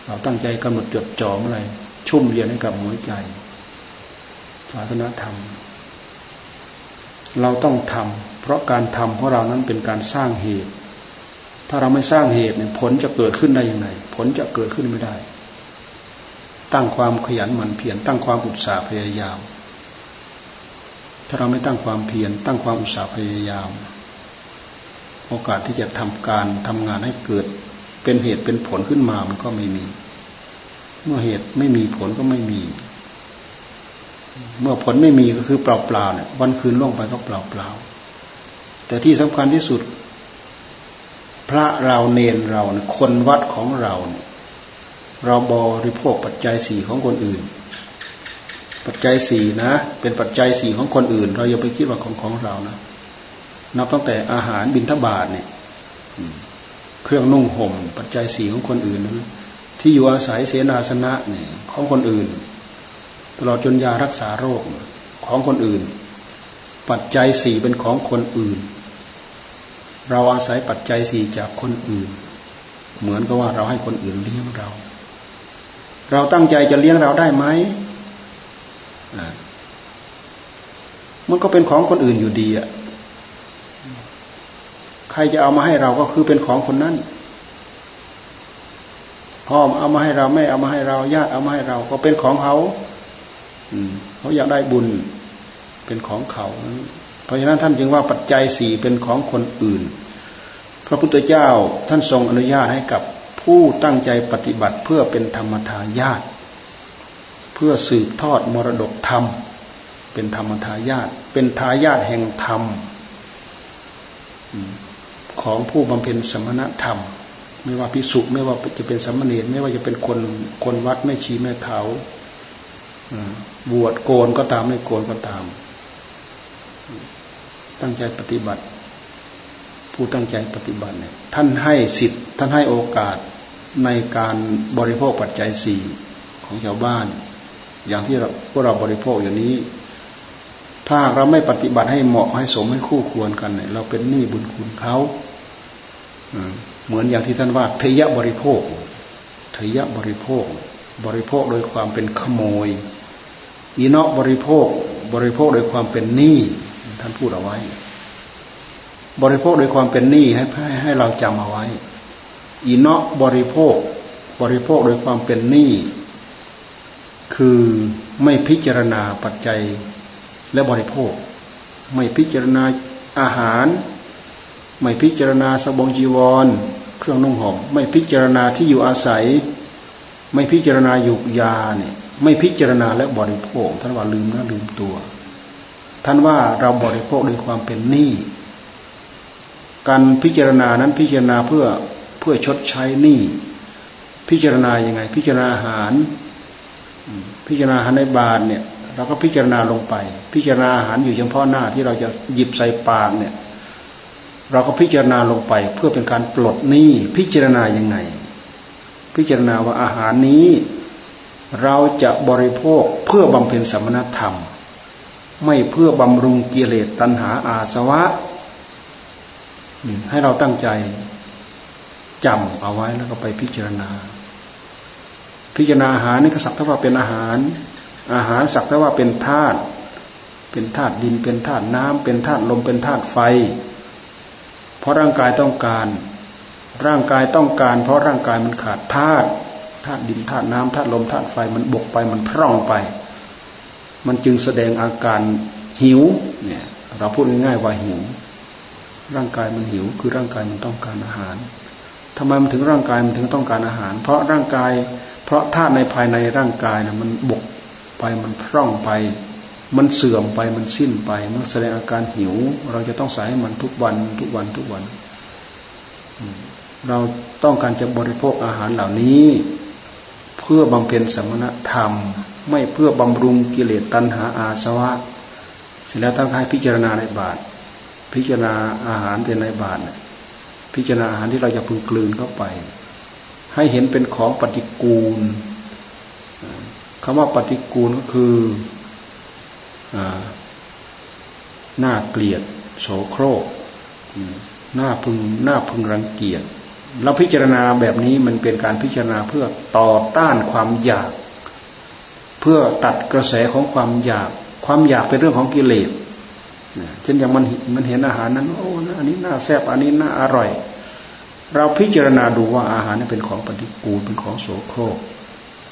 เราตั้งใจกำหนดจดจ่อเมื่อไร ชุ่มเย็นให้กับหัวใจ ศาสนธรรม เราต้องทำเพราะการทำของเรานั้นเป็นการสร้างเหตุ ถ้าเราไม่สร้างเหตุเนี่ยผลจะเกิดขึ้นได้ยังไง ผลจะเกิดขึ้นไม่ได้ ตั้งความขยันหมั่นเพียรตั้งความอุตสาห์พยายาม ถ้าเราไม่ตั้งความเพียรตั้งความอุตสาห์พยายาม โอกาสที่จะทำการทำงานให้เกิดเป็นเหตุเป็นผลขึ้นมามันก็ไม่มี เมื่อเหตุไม่มีผลก็ไม่มี เมื่อผลไม่มีก็คือเปล่าๆเนี่ยวันคืนล่วงไปก็เปล่าๆแต่ที่สำคัญที่สุด พระเราเนนเราคนวัดของเราเราบริโภคปัจจัยสี่ของคนอื่น ปัจจัยสี่นะ เป็นปัจจัยสี่ของคนอื่น เราอย่าไปคิดว่าของของเรานะนับตั้งแต่อาหารบิณฑบาตเนี่ยเครื่องนุ่งห่ม ปัจจัยสี่ของคนอื่นนะ ที่อยู่อาศัยเสนาสนะเนี่ยของคนอื่น ตลอดจนยารักษาโรคของคนอื่น ปัจจัยสี่เป็นของคนอื่น เราอาศัยปัจจัยสี่จากคนอื่น เหมือนกับว่าเราให้คนอื่นเลี้ยงเรา เราตั้งใจจะเลี้ยงเราได้ไหมมันก็เป็นของคนอื่นอยู่ดีอะ ใครจะเอามาให้เราก็คือเป็นของคนนั้น พ่อเอามาให้เราแม่เอามาให้เราญาติเอามาให้เรา ก็เป็นของเขาเขาอยากได้บุญเป็นของเขา เพราะฉะนั้นท่านจึงว่าปัจจัยสี่เป็นของคนอื่น พระพุทธเจ้าท่านทรงอนุญาตให้กับผู้ตั้งใจปฏิบัติเพื่อเป็นธรรมทายาทเพื่อสืบทอดมรดกธรรม เป็นธรรมทายาทเป็นทายาทแห่งธรรมของผู้บำเพ็ญสมณธรรม ไม่ว่าพิสุไม่ว่าจะเป็นสมณีไม่ว่าจะเป็นคนคนวัดไม่ชีไม่เขาบวชโกนก็ตามไม่โกนก็ตาม ตั้งใจปฏิบัติ ผู้ตั้งใจปฏิบัติเนี่ยท่านให้สิทธิ์ท่านให้โอกาสในการบริโภคปัจจัยสี่ของชาวบ้าน อย่างที่เราพวกเราบริโภคอย่างนี้ ถ้าเราไม่ปฏิบัติให้เหมาะให้สมให้คู่ควรกันเนี่ยเราเป็นหนี้บุญคุณเขา เหมือนอย่างที่ท่านว่าเทยะบริโภคเทยะบริโภค บริโภคโดยความเป็นขโมยอีนอกบริโภค บริโภคโดยความเป็นหนี้ท่านพูดเอาไว้ บริโภคโดยความเป็นหนี้ให้ให้เราจำเอาไว้อีนาะบริโภค บริโภคโดยความเป็นหนี้คือไม่พิจารณาปัจจัยและบริโภค ไม่พิจารณาอาหาร ไม่พิจารณาสบงจีวร เครื่องนุ่งห่มไม่พิจารณาที่อยู่อาศัย ไม่พิจารณาอยู่ยาเนี่ยไม่พิจารณาและบริโภคท่านว่าลืมนะลืมตัว ท่านว่าเราบริโภคด้วยความเป็นหนี้การพิจารณานั้นพิจารณาเพื่อเพื่อชดใช้หนี้พิจารณาอยังไง พิจารณาอาหาร พิจารณาอาหารในบาทเนี่ยเราก็พิจารณาลงไป พิจารณาอาหารอยู่เฉพาะหน้าที่เราจะหยิบใส่ปากเนี่ย เราก็พิจารณาลงไปเพื่อเป็นการปลดหนี้พิจารณายังไง พิจารณาว่าอาหารนี้ เราจะบริโภคเพื่อบำเพ็ญสมณธรรม ไม่เพื่อบำรุงกิเลสตัณหาอาสวะ ให้เราตั้งใจจำเอาไว้แล้วก็ไปพิจารณา พิจารณาอาหารนี่ก็สักเท่าว่าเป็นอาหาร อาหารสักเท่าว่าเป็นธาตุเป็นธาตุดินเป็นธาตุน้ำเป็นธาตุลมเป็นธาตุไฟ ราะร่างกายต้องการ ร่างกายต้องการ เพราะร่างกายมันขาดธาตุธาตุดินธาตุน้ำธาตุลมธาตุไฟมันบกไปมันพร่องไป มันจึงแสดงอาการหิวเนี่ยเราพูดง่ายๆว่าหิว ร่างกายมันหิวคือร่างกายมันต้องการอาหารทำไมมันถึงร่างกายมันถึงต้องการอาหาร เพราะร่างกาย เพราะธาตุในภายในร่างกายนะมันบกไปมันพร่องไป มันเสื่อมไปมันสิ้นไป มันแสดงอาการหิว เราจะต้องใส่ให้มันทุกวันทุกวันทุกวัน เราต้องการจะบริโภคอาหารเหล่านี้ เพื่อบำเพ็ญสมณธรรม ไม่เพื่อบำรุงกิเลสตัณหาอาสวะเสร็จแล้วตั้งให้พิจารณาในบาท พิจารณาอาหารเป็นในบาทพิจารณาอาหารที่เราจะพึงกลืนเข้าไป ให้เห็นเป็นของปฏิกูลคำว่าปฏิกูลก็คือ น้าเกลียดโสโครกหน้าพึงหน้าพึงรังเกียจเราพิจารณาแบบนี้มันเป็นการพิจารณาเพื่อต่อต้านความอยาก เพื่อตัดกระแสของความอยาก ความอยากเป็นเรื่องของกิเลสเช่นอย่างมันมันเห็นอาหารนั้นโอ้อันนี้น่าแซ่บอันนี้น่าอร่อย เราพิจารณาดูว่าอาหารนี้เป็นของปฏิกูลเป็นของโสโครก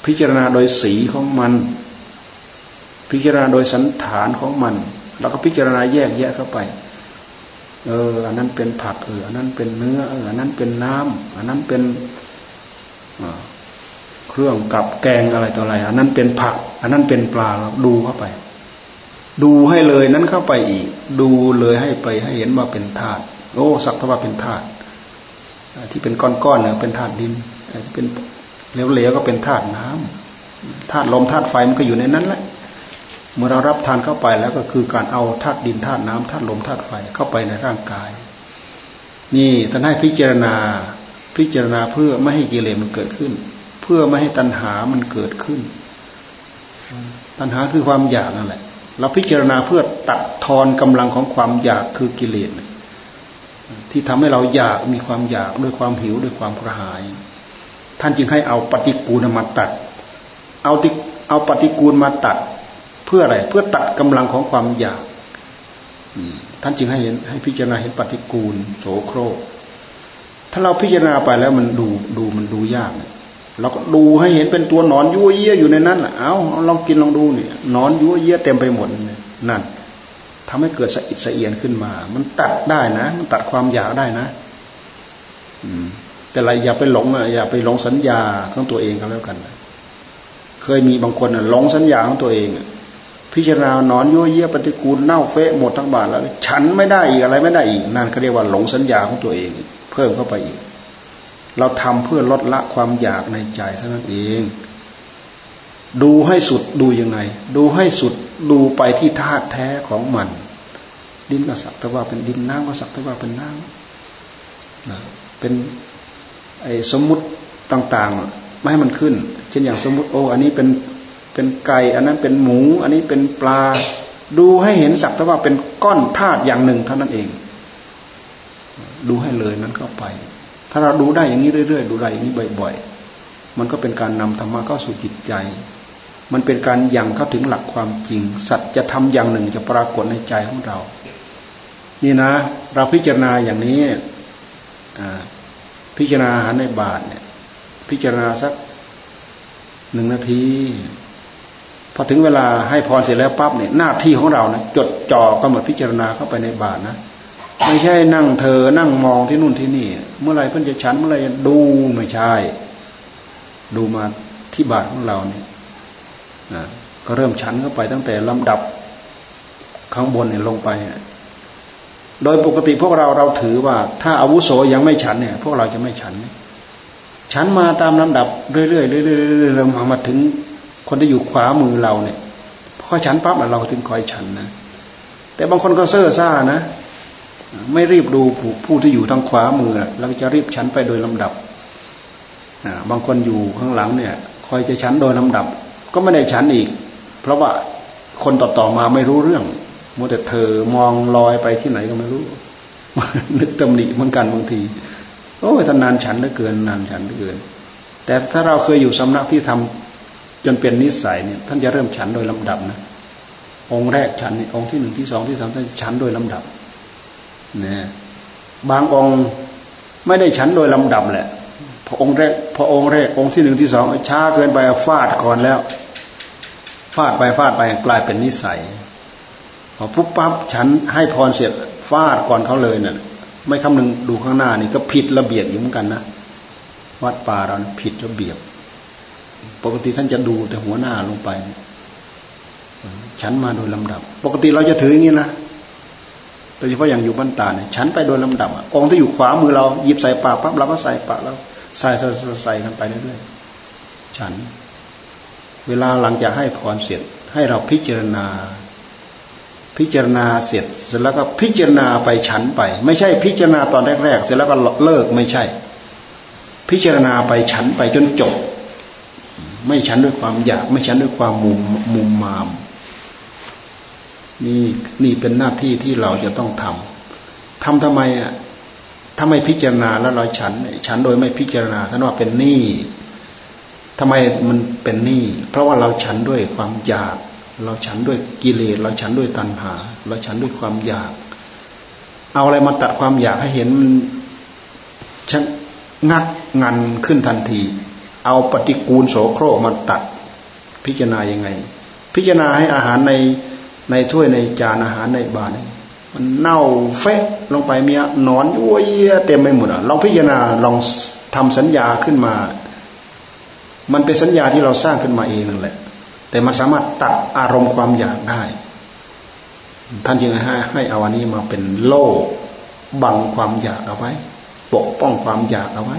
พิจารณาโดยสีของมัน พิจารณาโดยสันฐานของมันเราก็พิจารณาแยกแยะเข้าไป เออ อันนั้นเป็นผักเอออันนั้นเป็นเนื้อเอออันนั้นเป็นน้ำอันนั้นเป็นเครื่องกับแกงอะไรต่ออะไร อันนั้นเป็นผัก อันนั้นเป็นปลาเราดูเข้าไป ดูให้เลยนั้นเข้าไปอีก ดูเลยให้ไปให้เห็นว่าเป็นธาตุโอ้สักทว่าเป็นธาตุที่เป็นก้อนๆเนี่ยเป็นธาตุดินเป็นเหลวๆก็เป็นธาตุน้ำธาตุลมธาตุไฟมันก็อยู่ในนั้นแหละ เมื่อเรารับทานเข้าไปแล้วก็คือการเอาธาตุดินธาตุน้ำธาตุลมธาตุไฟเข้าไปในร่างกาย นี่ท่านให้พิจารณาพิจารณาเพื่อไม่ให้กิเลสมันเกิดขึ้น เพื่อไม่ให้ตัณหามันเกิดขึ้น ตัณหาคือความอยากนั่นแหละ เราพิจารณาเพื่อตัดทอนกำลังของความอยากคือกิเลสที่ทำให้เราอยากมีความอยากด้วยความหิวด้วยความกระหาย ท่านจึงให้เอาปฏิกูลมาตัด เอาติเอาปฏิกูลมาตัด เพื่ออะไร เพื่อตัดกำลังของความอยากท่านจึงให้เห็นให้พิจารณาเห็นปฏิกูล โสโครก ถ้าเราพิจารณาไปแล้วมันดูดูมันดูยากเราก็ดูให้เห็นเป็นตัวหนอนยั่วเยี่ยอยู่ในนั้นเอาลองกินลองดูเนี่ยนอนยั่วเยี่ยเต็มไปหมดนั่นทำให้เกิดสะอิดสะเอียนขึ้นมา มันตัดได้นะ มันตัดความอยากได้นะ อืม แต่เรอย่าไปหลงอะอย่าไปหลงสัญญาของตัวเองก็แล้วกัน เคยมีบางคนหลงสัญญาของตัวเอง พิจารณานอนยั่วเยี่ยปฏิกูลเน่าเฟะหมดทั้งบาทแล้ว ฉันไม่ได้อีกอะไรไม่ได้อีกนั่นเขาเรียกว่าหลงสัญญาของตัวเอง เพิ่มเข้าไปอีก เราทำเพื่อลดละความอยากในใจเท่านั้นเอง ดูให้สุดดูยังไง ดูให้สุดดูไปที่ธาตุแท้ของมัน ดินก็สักแต่ว่าเป็นดินน้ำก็สักแต่ว่าเป็นน้ำนะเป็นไอ้สมมุติต่าง ๆ ไม่ให้มันขึ้น เช่นอย่างสมมุติโอ้อันนี้เป็น เป็นไก่ อันนั้นเป็นหมู อันนี้เป็นปลา ดูให้เห็นสักแต่ว่าเป็นก้อนธาตุอย่างหนึ่งเท่านั้นเอง ดูให้เลยนั้นเข้าไป ถ้าเราดูได้อย่างนี้เรื่อยๆ ดูได้อย่างนี้บ่อยๆ มันก็เป็นการนำธรรมะเข้าสู่จิตใจ มันเป็นการยังเข้าถึงหลักความจริง สัตว์จะทำอย่างหนึ่งจะปรากฏในใจของเรา นี่นะ เราพิจารณาอย่างนี้พิจารณาอาหารในบาทเนี่ย พิจารณาสักหนึ่งนาที พอถึงเวลาให้พรเสร็จแล้วปั๊บเนี่ยหน้าที่ของเรานะจดจ่อกำหนดพิจารณาเข้าไปในบาทนะไม่ใช่นั่งเธอนั่งมองที่นู่นที่นี่ เมื่อไรเพิ่นจะฉันเมื่อไรดูไม่ใช่ ดูมาที่บาทของเราเนี่ยนะก็เริ่มฉันเข้าไปตั้งแต่ลำดับข้างบนเนี่ยลงไป โดยปกติพวกเราเราถือว่า ถ้าอาวุโสยังไม่ฉันเนี่ย พวกเราจะไม่ฉัน ฉันมาตามลำดับเรื่อยๆเรื่อยๆเรามาถึง คนที่อยู่ขวามือเราเนี่ยพอฉันปั๊บเราถึงคอยฉันนะแต่บางคนก็เซ่อซ่านะ ไม่รีบดูผู้ผู้ที่อยู่ทางขวามือแล้วจะรีบฉันไปโดยลำดับบางคนอยู่ข้างหลังเนี่ย คอยจะฉันโดยลำดับ ก็ไม่ได้ฉันอีก เพราะว่าคนต่อๆมาไม่รู้เรื่องมัวแต่เธอมองลอยไปที่ไหนก็ไม่รู้นึกตำหนิเหมือนกันบางทีโอ้ยท่านนานฉันเหลือเกินนานฉันเหลือเกิน แต่ถ้าเราเคยอยู่สำนักที่ทำ จนเป็นนิสัยเนี่ยท่านจะเริ่มฉันโดยลำดับนะองค์แรกฉันองค์ที่หนึ่งที่สองที่สามท่านฉันโดยลำดับเนี่ยบางองค์ไม่ได้ฉันโดยลำดับแหละพอองค์แรกพอองค์แรกองค์ที่หนึ่งที่สองช้าเกินไปฟาดก่อนแล้วฟาดไปฟาดไปกลายเป็นนิสัยพอปุ๊บปั๊บฉันให้พรเสร็จฟาดก่อนเขาเลยเนะ่ยไม่คำนึงดูข้างหน้านี่ก็ผิดระเบียบอยู่เหมือนกันนะวัดป่าเราผิดระเบียบ ปกติท่านจะดูแต่หัวหน้าลงไป ฉันมาโดยลำดับ ปกติเราจะถืออย่างนี้นะโดยเฉพาะอย่างอยู่บ้านตาเนี่ยฉันไปโดยลำดับองค์ที่อยู่ขวามือเราหยิบใส่ปากปั๊บเราก็ใส่ปากแล้วใส่ใส่ใส่กันไปเรื่อยๆฉัน เวลาหลังจากให้พรเสร็จ ให้เราพิจารณา พิจารณาเสร็จ เสร็จแล้วก็พิจารณาไปฉันไป ไม่ใช่พิจารณาตอนแรกๆเสร็จแล้วก็เลิกไม่ใช่ พิจารณาไปฉันไปจนจบ ไม่ฉันด้วยความอยาก ไม่ฉันด้วยความมุมมุมมาม นี่นี่เป็นหน้าที่ที่เราจะต้องทำทำทำไมอะถ้าไม่พิจารณาแล้วเราฉัน ฉันโดยไม่พิจารณาท่านว่าเป็นหนี้ทำไมมันเป็นหนี้เพราะว่าเราฉันด้วยความอยาก เราฉันด้วยกิเลสเราฉันด้วยตัณหา เราฉันด้วยความอยาก เอาอะไรมาตัดความอยากให้เห็นมันชังัดงันขึ้นทันที เอาปฏิกูลโสโครมาตัดพิจารณายังไง พิจารณาให้อาหารในในถ้วยในจานอาหารในบาตรมันเน่าเฟะลงไปมีนอนยั่วเยี่ยเต็มไปหมดอะลองพิจารณาลองทำสัญญาขึ้นมา มันเป็นสัญญาที่เราสร้างขึ้นมาเองนั่นแหละ แต่มันสามารถตัดอารมณ์ความอยากได้ ท่านจึงให้ให้อาอันนี้มาเป็นโล่บังความอยากเอาไว้ ปกป้องความอยากเอาไว้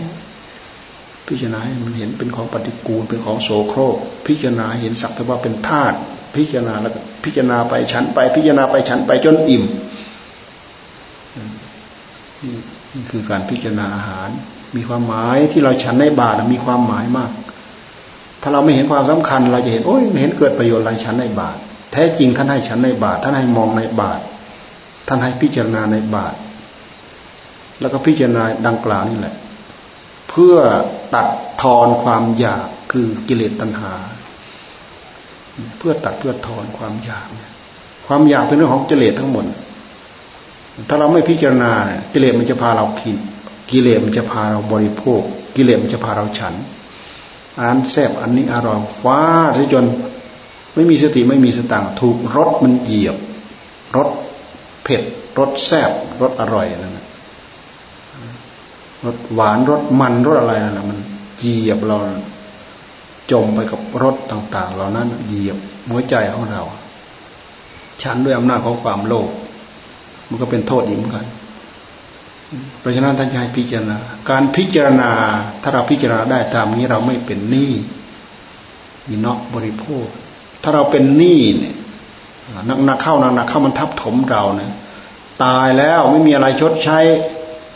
พิจารณาให้มันเห็นเป็นของปฏิกูลเป็นของโสโครก พิจารณาเห็นสักแต่ว่าเป็นธาตุพิจารณาแล้วพิจารณาไปฉันไป พิจารณาไปฉันไปจนอิ่มนี่คือการพิจารณาอาหาร มีความหมายที่เราฉันในบาตรมีความหมายมาก ถ้าเราไม่เห็นความสำคัญ เราจะเห็นโอ้ยไม่เห็นเกิดประโยชน์อะไรฉันในบาตรแท้จริงท่านให้ฉันในบาตรท่านให้มองในบาตรท่านให้พิจารณาในบาตรแล้วก็พิจารณาดังกล่าวนี่แหละ เพื่อ ตัดทอนความอยากคือกิเลสตัณหา เพื่อตัดเพื่อทอนความอยาก ความอยากเป็นเรื่องของกิเลสทั้งหมด ถ้าเราไม่พิจารณาเนี่ยกิเลสมันจะพาเรากินกิเลสมันจะพาเราบริโภค กิเลสมันจะพาเราฉันอันแซบอันนี้อร่อยฟ้าที่จนไม่มีสติไม่มีสตังถูกรสมันเหยียบรสเผ็ดรสแซบรสอร่อยนั่นนะ รสหวานรสมันรสอะไรนั่นแหละมันเหยียบเรา จมไปกับรสต่างๆ เหล่านั้นเหยียบหัวใจของเราฉันด้วยอำนาจของความโลภมันก็เป็นโทษอีกเหมือนกันเพราะฉะนั้นท่านให้พิจารณา การพิจารณาถ้าเราพิจารณาได้ตามนี้เราไม่เป็นหนี้มีนอกบริโภค ถ้าเราเป็นหนี้เนี่ยนักนักเข้านักนักเข้ามันทับถมเราเนี่ยตายแล้วไม่มีอะไรชดใช้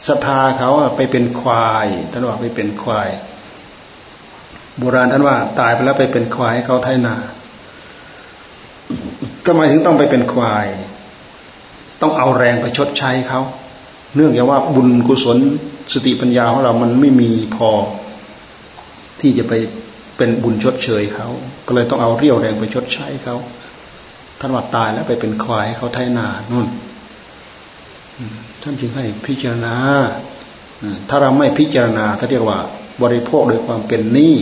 ศรัทธาเขาไปเป็นควายท่านว่าไปเป็นควาย โบราณท่านว่า ตายไปแล้วไปเป็นควายให้เขาไถนาทำไมถึงต้องไปเป็นควาย ต้องเอาแรงไปชดใช้เขาเนื่องจากว่าบุญกุศลสติปัญญาของเรามันไม่มีพอ ที่จะไปเป็นบุญชดเชยเขา ก็เลยต้องเอาเรี่ยวแรงไปชดใช้เขาท่านว่าตายแล้วไปเป็นควายเขาไถนานู่น ท่านจึงให้พิจารณา ถ้าเราไม่พิจารณาถ้าเรียกว่า บริโภคโดยความเป็นหนี้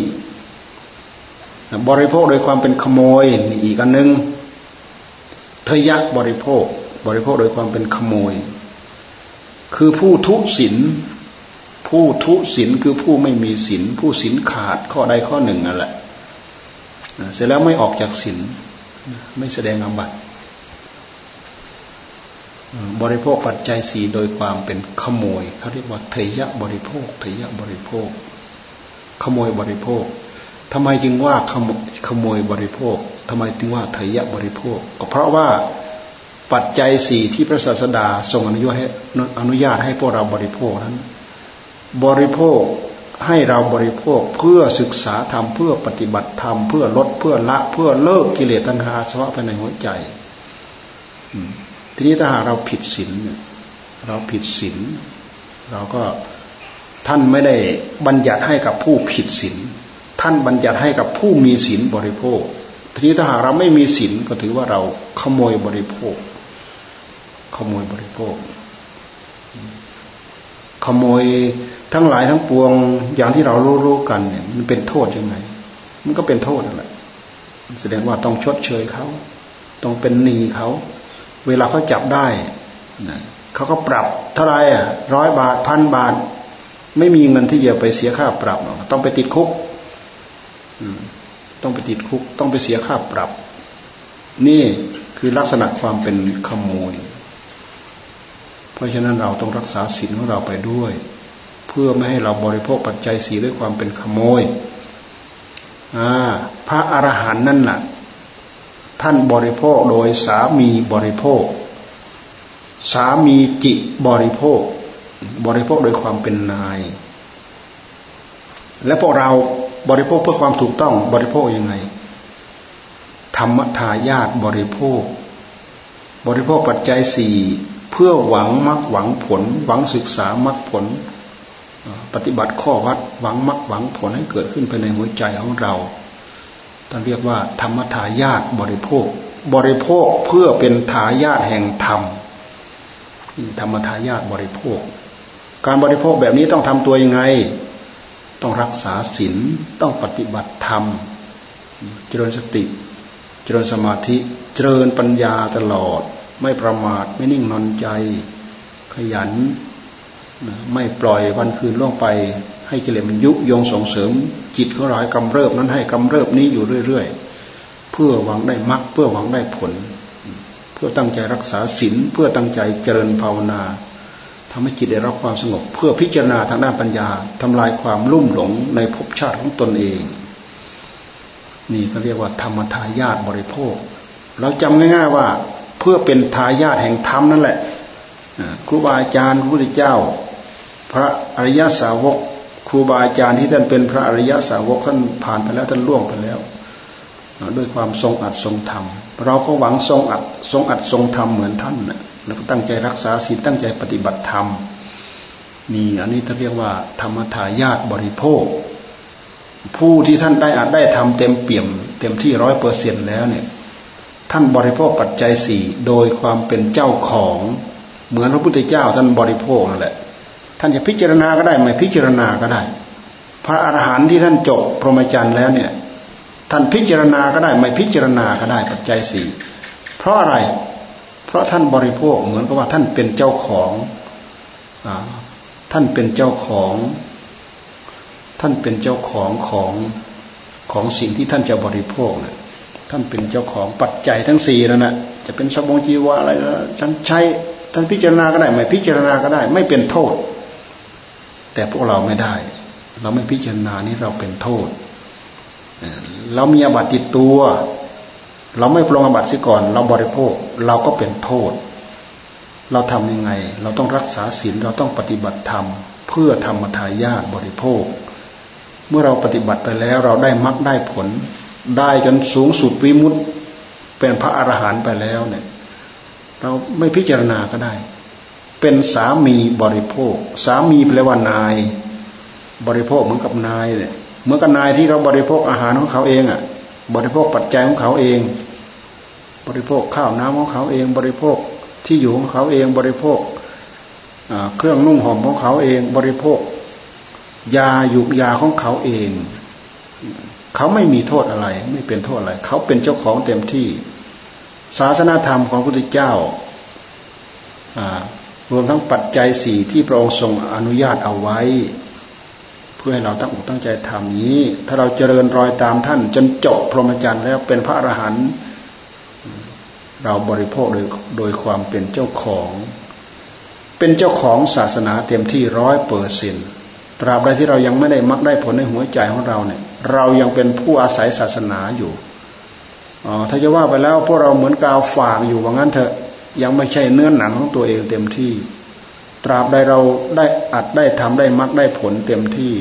บริโภคโดยความเป็นขโมยนี่อีกอันหนึ่งทยะบริโภค บริโภคโดยความเป็นขโมย คือผู้ทุศินผู้ทุศินคือผู้ไม่มีศินผู้ศินขาดข้อใดข้อหนึ่งนั่นแหละเสร็จแล้วไม่ออกจากศินไม่แสดงอาบัติ บริโภคปัจจัยสีโดยความเป็นขโมยเขาเรียกว่าเทยะบริโภคเทยะบริโภค ขโมยบริโภคทำไมจึงว่าขโมยบริโภคทำไมจึงว่าเทยะบริโภค ก็เพราะว่าปัจจัยสี่ที่พระศาสดาทรงอนุญาตให้อนุญาตให้พวกเราบริโภคนั้น บริโภคให้เราบริโภคเพื่อศึกษาธรรมเพื่อปฏิบัติธรรมเพื่อลดเพื่อละเพื่อเลิกกิเลสตัณหาสวะภายในหัวใจ ทีนี้ถ้าหากเราผิดศีลเราผิดศีลเราก็ท่านไม่ได้บัญญัติให้กับผู้ผิดศีลท่านบัญญัติให้กับผู้มีศีลบริโภค ทีนี้ถ้าหากเราไม่มีศีลก็ถือว่าเราขโมยบริโภค ขโมยบริโภค ขโมยทั้งหลายทั้งปวงอย่างที่เรารู้ๆกันเนี่ยมันเป็นโทษยังไง มันก็เป็นโทษนั่นแหละแสดงว่าต้องชดเชยเขา ต้องเป็นหนี้เขา เวลาเขาจับได้เขาก็ปรับเท่าไรอะร้อยบาทพันบาท ไม่มีเงินที่จะไปเสียค่าปรับ ต้องไปติดคุกต้องไปติดคุก ต้องไปเสียค่าปรับ นี่คือลักษณะความเป็นขโมย เพราะฉะนั้นเราต้องรักษาศีลของเราไปด้วย เพื่อไม่ให้เราบริโภคปัจจัยสีด้วยความเป็นขโมยพระอรหันต์นั่นแหละ ท่านบริโภคโดยสามีบริโภค สามีจิบริโภค บริโภคโดยความเป็นนาย และพวกเราบริโภคเพื่อความถูกต้องบริโภคยังไง ธรรมทายาทบริโภค บริโภคปัจจัยสี่เพื่อหวังมรรคหวังผล หวังศึกษามรรคผล ปฏิบัติข้อวัดหวังมรรคหวังผลให้เกิดขึ้นภายในหัวใจของเรา ท่านเรียกว่าธรรมทายาทบริโภค บริโภคเพื่อเป็นทายาทแห่งธรรมธรรมทายาทบริโภค การบริโภคแบบนี้ต้องทำตัวยังไง ต้องรักษาศีลต้องปฏิบัติธรรม เจริญสติ เจริญสมาธิ เจริญปัญญาตลอด ไม่ประมาทไม่นิ่งนอนใจ ขยัน ไม่ปล่อยวันคืนล่วงไป ให้กิเลสมันยุยงส่งเสริม จิตของเราให้กำเริบนั้นให้กำเริบนี้อยู่เรื่อยๆ เพื่อหวังได้มรรคเพื่อหวังได้ผล เพื่อตั้งใจรักษาศีลเพื่อตั้งใจเจริญภาวนาทำให้จิตได้รับความสงบ เพื่อพิจารณาทางด้านปัญญาทำลายความลุ่มหลงในภพชาติของตนเอง นี่เขาเรียกว่าธรรมทายาทบริโภค เราจำง่ายๆว่าเพื่อเป็นทายาทแห่งธรรมนั่นแหละครูบาอาจารย์พระพุทธเจ้า พระอริยสาวก ครูบาอาจารย์ที่ท่านเป็นพระอริยสาวกท่านผ่านไปแล้วท่านล่วงไปแล้วด้วยความทรงอัดทรงธรรม เราก็หวังทรงอัดทรงอัดทรงธรรมเหมือนท่านนะแล้วก็ตั้งใจรักษาศีลตั้งใจปฏิบัติธรรมนี่อันนี้ท่านเรียกว่า ธรรมทายาทบริโภค ผู้ที่ท่านได้อัดได้ทำเต็มเปี่ยม เต็มที่ร้อยเปอร์เซ็นแล้วเนี่ย ท่านบริโภคปัจจัยสี่โดยความเป็นเจ้าของ เหมือนพระพุทธเจ้าท่านบริโภคนั่นแหละ ท่านจะพิจารณาก็ได้ไม่พิจารณาก็ได้ พระอรหันต์ที่ท่านจบพรหมจรรย์แล้วเนี่ย ท่านพิจารณาก็ได้ ไม่พิจารณาก็ได้ปัจจัยสี่เพราะอะไร เพราะท่านบริโภคเหมือนกับว่าท่านเป็นเจ้าของอท่านเป็นเจ้าของ ท่านเป็นเจ้าของของของสิ่งที่ท่านจะบริโภคเนี่ยท่านเป็นเจ้าของปัจจัยทั้งสี่นั่นแหะจะเป็นสบงจีวะอะไรท่านใช้ท่านพิจารณาก็ได้ ไม่พิจารณาก็ได้ ไม่เป็นโทษ แต่พวกเราไม่ได้ เราไม่พิจารณานี้เราเป็นโทษ เรามีอาบัติติดตัว เราไม่ปรงอาบัติเสียก่อน เราบริโภคเราก็เป็นโทษ เราทํำยังไง เราต้องรักษาศีลเราต้องปฏิบัติธรรม เพื่อธรรมทายาทบริโภค เมื่อเราปฏิบัติไปแล้วเราได้มรรคได้ผล ได้จนสูงสุดวิมุตเป็นพระอรหันต์ไปแล้วเนี่ย เราไม่พิจารณาก็ได้ เป็นสามีบริโภค สามีแปลว่านาย บริโภคเหมือนกับนายเนี่ยเหมือนกับนายที่เขาบริโภคอาหารของเขาเองอะ บริโภคปัจจัยของเขาเอง บริโภคข้าวน้ำของเขาเอง บริโภคที่อยู่ของเขาเองบริโภคเครื่องนุ่งห่มของเขาเอง บริโภค ยาหยุกยาของเขาเอง เขาไม่มีโทษอะไร ไม่เป็นโทษอะไร เขาเป็นเจ้าของเต็มที่ ศาสนาธรรมของพระพุทธเจ้า รวมทั้งปัจจัยสี่ที่พระองค์ทรงอนุญาตเอาไว้ เพื่อให้เราตั้งอกตั้งใจทำนี้ ถ้าเราเจริญรอยตามท่าน จนจบพรหมจรรย์แล้วเป็นพระอรหันต์เราบริโภคโดยโดยความเป็นเจ้าของ เป็นเจ้าของศาสนาเต็มที่ร้อยเปอร์เซ็นต์ตราบใดที่เรายังไม่ได้มักได้ผลในหัวใจของเราเนี่ย เรายังเป็นผู้อาศัยศาสนาอยู่อ๋อถ้าจะว่าไปแล้วพวกเราเหมือนกาวฝากอยู่ว่างั้นเถอะ ยังไม่ใช่เนื้อหนังของตัวเองเต็มที่ ตราบใดเราได้อัดได้ทำได้มักได้ผลเต็มที่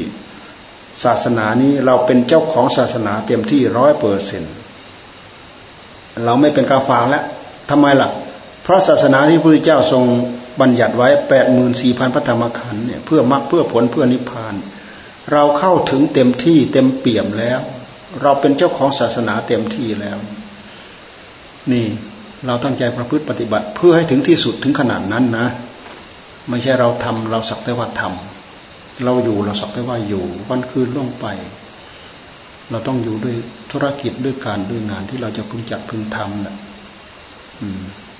ศาสนานี้เราเป็นเจ้าของศาสนาเต็มที่ร้อยเปอร์เซ็นเราไม่เป็นกาฝางแล้วทำไมล่ะ เพราะศาสนาที่พระพุทธเจ้าทรงบัญญัติไว้แปดหมื่นสี่พันพระธรรมขันธ์เนี่ยเพื่อมรรคเพื่อผลเพื่อนิพพาน เราเข้าถึงเต็มที่เต็มเปี่ยมแล้ว เราเป็นเจ้าของศาสนาเต็มที่แล้ว นี่ เราตั้งใจประพฤติปฏิบัติ เพื่อให้ถึงที่สุดถึงขนาดนั้นนะ ไม่ใช่เราทำเราสักแต่ว่าทำเราอยู่เราสักแต่ว่าอยู่ วันคืนล่วงไป เราต้องอยู่ด้วยธุรกิจด้วยการด้วยงานที่เราจะพึงจัดพึงทำนะ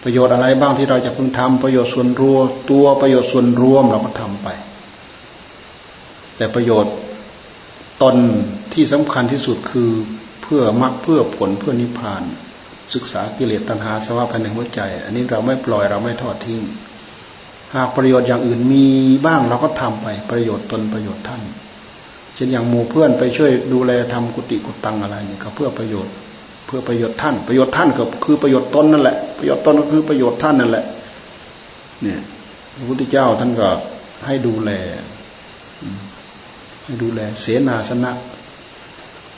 ประโยชน์อะไรบ้างที่เราจะพึงทำประโยชน์ส่วนรวมตัวประโยชน์ส่วนรวมเราก็ทำไป แต่ประโยชน์ตนที่สำคัญที่สุดคือเพื่อมรรคเพื่อผลเพื่อนิพพาน ศึกษากิเลสตัณหาสภาวะภายในหัวใจ อันนี้เราไม่ปล่อยเราไม่ทอดทิ้ง หากประโยชน์อย่างอื่นมีบ้างเราก็ทำไปประโยชน์ตนประโยชน์ท่าน เช่นอย่างหมู่เพื่อนไปช่วยดูแลทำกุฏิกุตังอะไรเนี่ยก็เพื่อประโยชน์ เพื่อประโยชน์ท่าน ประโยชน์ท่านก็คือประโยชน์ตนนั่นแหละ ประโยชน์ตนก็คือประโยชน์ท่านนั่นแหละ เนี่ยพระพุทธเจ้าท่านก็ให้ดูแลให้ดูแลเสนาสนะ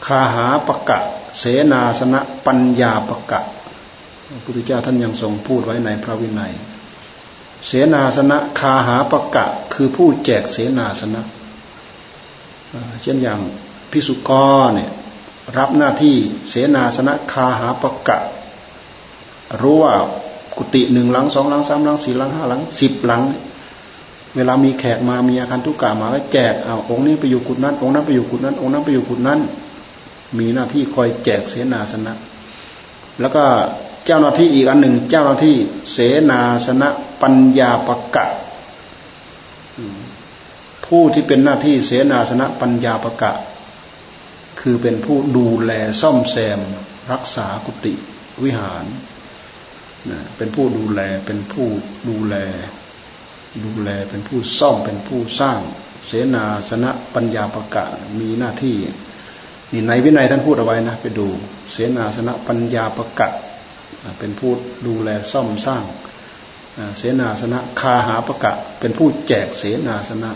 คาหาปะกะ เสนาสนะปัญญาปะกะพระพุทธเจ้าท่านยังทรงพูดไว้ในพระวินัย เสนาสนะคาหาปะกะ คือผู้แจกเสนาสนะเช่นอย่างพิสุกรเนี่ยรับหน้าที่เสนาสนะคาหาปะกะ รู้ว่ากุฏิหนึ่งหลังสองหลังสามหลังสี่หลังห้าหลังสิบหลัง เวลามีแขกมามีอาคารทุกกามาก็แจกเอาองค์นี้ไปอยู่กุฏนั้นองค์นั้นไปอยู่กุฏนั้นองค์นั้นไปอยู่กุฏนั้น มีหน้าที่คอยแจกเสนาสนะ แล้วก็เจ้าหน้าที่อีกอันหนึ่ง เจ้าหน้าที่เสนาสนะปัญญาปะกะผู้ที่เป็นหน้าที่เสนาสนะปัญญาปะกะ คือเป็นผู้ดูแลซ่อมแซม รักษากุฏิวิหารเป็นผู้ดูแลเป็นผู้ดูแล ดูแลเป็นผู้ซ่อมเป็นผู้สร้าง เสนาสนะปัญญาปะกะมีหน้าที่ นี่ในวินัยท่านพูดเอาไว้นะ ไปดูเสนาสนะปัญญาประกะเป็นผู้ดูแลซ่อมสร้างเสนาสนะคาหาประกะ เป็นผู้แจกเสนาสนะ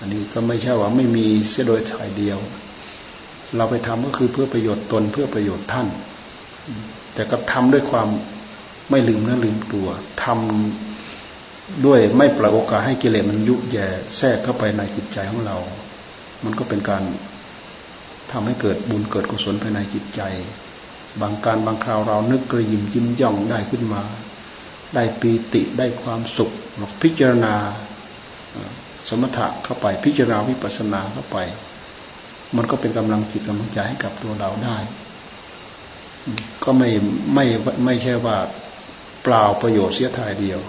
อันนี้ก็ไม่ใช่ว่าไม่มีเสียโดยถ่ายเดียว เราไปทำก็คือเพื่อประโยชน์ตนเพื่อประโยชน์ท่าน แต่ก็ทำด้วยความไม่ลืมเนื้อลืมตัวทำด้วยไม่ปล่อยโอกาสให้กิเลสมันยุแย่แทรกเข้าไปในจิตใจของเรา มันก็เป็นการ ทำให้เกิดบุญเกิดกุศลภายในจิตใจ บางการบางคราวเรานึกกระยิมยิ้มย่องได้ขึ้นมา ได้ปีติได้ความสุขพิจารณาสมถะเข้าไปพิจารณาวิปัสสนาเข้าไป มันก็เป็นกำลังจิตกำลังใจให้กับตัวเราได้ ก็ไม่ไม่ไม่ใช่ว่าเปล่าประโยชน์เสียทายเดียว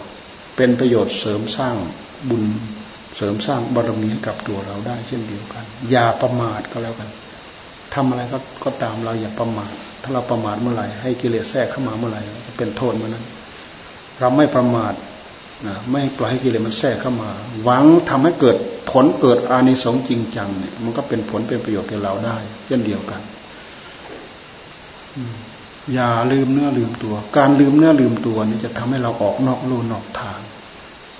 เป็นประโยชน์เสริมสร้างบุญเสริมสร้างบารมีให้กับตัวเราได้เช่นเดียวกัน อย่าประมาทก็แล้วกัน ทำอะไรก็ก็ตามเราอย่าประมาทถ้าเราประมาทเมื่อไหร่ให้กิเลสแทรกเข้ามาเมื่อไหร่เป็นโทษเมื่อนั้น เราไม่ประมาทนะไม่ปล่อยให้กิเลสมันแทรกเข้ามา หวังทำให้เกิดผลเกิดอานิสงส์จริงจังเนี่ยมันก็เป็นผลเป็นประโยชน์แก่เราได้เช่นเดียวกันอย่าลืมเนื้อลืมตัว การลืมเนื้อลืมตัวนี่จะทำให้เราออกนอกลู่นอกทาง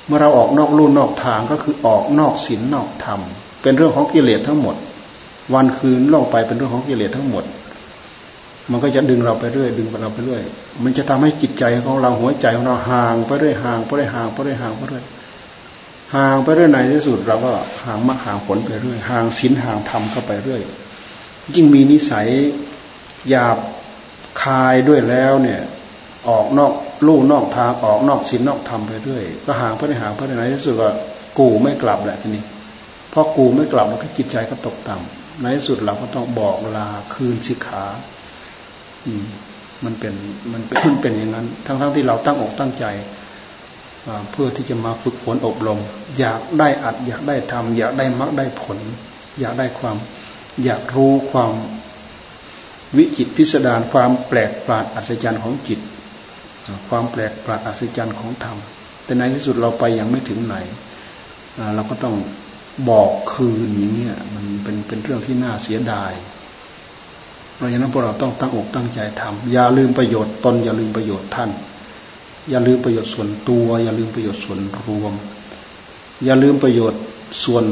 เมื่อเราออกนอกลู่นอกทางก็คือออกนอกศีลนอกธรรมเป็นเรื่องของกิเลสทั้งหมด วันคืนล่องไปเป็นเรื่องของกิเลสทั้งหมด มันก็จะดึงเราไปเรื่อย ดึงเราไปเรื่อย มันจะทำให้จิตใจของเราหัวใจของเราห่างไปเรื่อยห่างไปเรื่อยห่างไปเรื่อยห่างไปเรื่อยห่างไปเรื่อยในที่สุดเราก็ห่างมาห่างผลไปเรื่อยห่างศีลห่างธรรมเข้าไปเรื่อย ยิ่งมีนิสัยหยาบคายด้วยแล้วเนี่ยออกนอกลู่นอกทางออกนอกศีลนอกธรรมไปเรื่อยก็ห่างไปเรื่อยห่างไปไหนที่สุดก็กูไม่กลับแหละทีนี้พอกูไม่กลับแล้วก็จิตใจก็ตกต่ำ ในที่สุดเราก็ต้องบอกลาคืนสิกขาอืม มันเป็นมันเป็นเป็นอย่างนั้น ทั้งทั้งที่เราตั้งอกตั้งใจเพื่อที่จะมาฝึกฝนอบรม อยากได้อัด อยากได้ทำอยากได้มรรคได้ผล อยากได้ความ อยากรู้ความวิจิตพิสดารความแปลกประหลาดอัศจรรย์ของจิต ความแปลกประหลาดอัศจรรย์ของธรรมแต่ในที่สุดเราไปยังไม่ถึงไหนเราก็ต้อง บอกคืนอย่างเงี้ยมันเป็นเป็นเรื่องที่น่าเสียดายเพราะฉะนั้นพวกเราต้องตั้งอกตั้งใจทำอย่าลืมประโยชน์ตนอย่าลืมประโยชน์ท่าน อย่าลืมประโยชน์ส่วนตัว อย่าลืมประโยชน์ส่วนรวม อย่าลืมประโยชน์ส่วน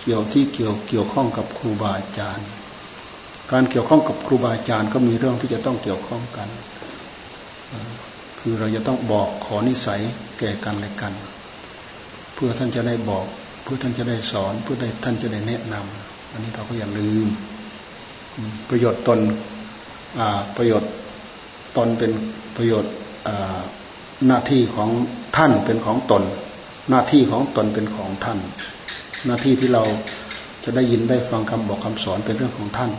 เกี่ยวที่เกี่ยวเกี่ยวข้องกับครูบาอาจารย์ การเกี่ยวข้องกับครูบาอาจารย์ก็มีเรื่องที่จะต้องเกี่ยวข้องกัน คือเราจะต้องบอกขอนิสัยแก่กันและกัน เพื่อท่านจะได้บอก เพื่อท่านจะได้สอนเพื่อได้ท่านจะได้แนะนำอันนี้เราก็อย่าลืม ประโยชน์ตนประโยชน์ตนเป็นประโยชน์หน้าที่ของท่านเป็นของตน หน้าที่ของตนเป็นของท่าน หน้าที่ที่เราจะได้ยินได้ฟังคำบอกคำสอนเป็นเรื่องของท่าน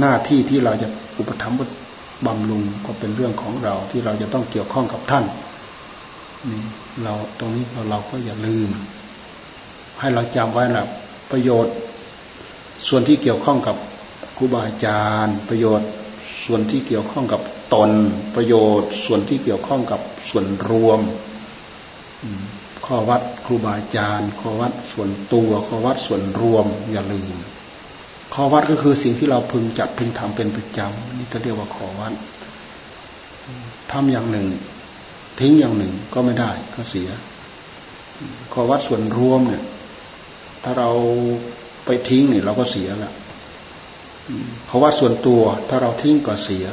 หน้าที่ที่เราจะอุปถัมภ์บำรุงก็เป็นเรื่องของเราที่เราจะต้องเกี่ยวข้องกับท่านนี่เราตรงนี้เราเราก็อย่าลืม ให้เราจำไว้นะประโยชน์ ส่วนที่เกี่ยวข้องกับครูบาอาจารย์ ประโยชน์ส่วนที่เกี่ยวข้องกับตน ประโยชน์ ส่วนที่เกี่ยวข้องกับส่วนรวมข้อวัดครูบาอาจารย์ข้อวัดส่วนตัวข้อวัดส่วนรวมอย่าลืมขอวัดก็คือสิ่งที่เราพึงจัดพึงทำเป็นประจำนี่จะเรียกว่าขอวัดทำอย่างหนึ่ง ทิ้งอย่างหนึ่งก็ไม่ได้ก็เสียขอวัดส่วนรวมเนี่ย ถ้าเราไปทิ้งเนี่ยเราก็เสียละเขอวัดส่วนตัวถ้าเราทิ้งก็เสีย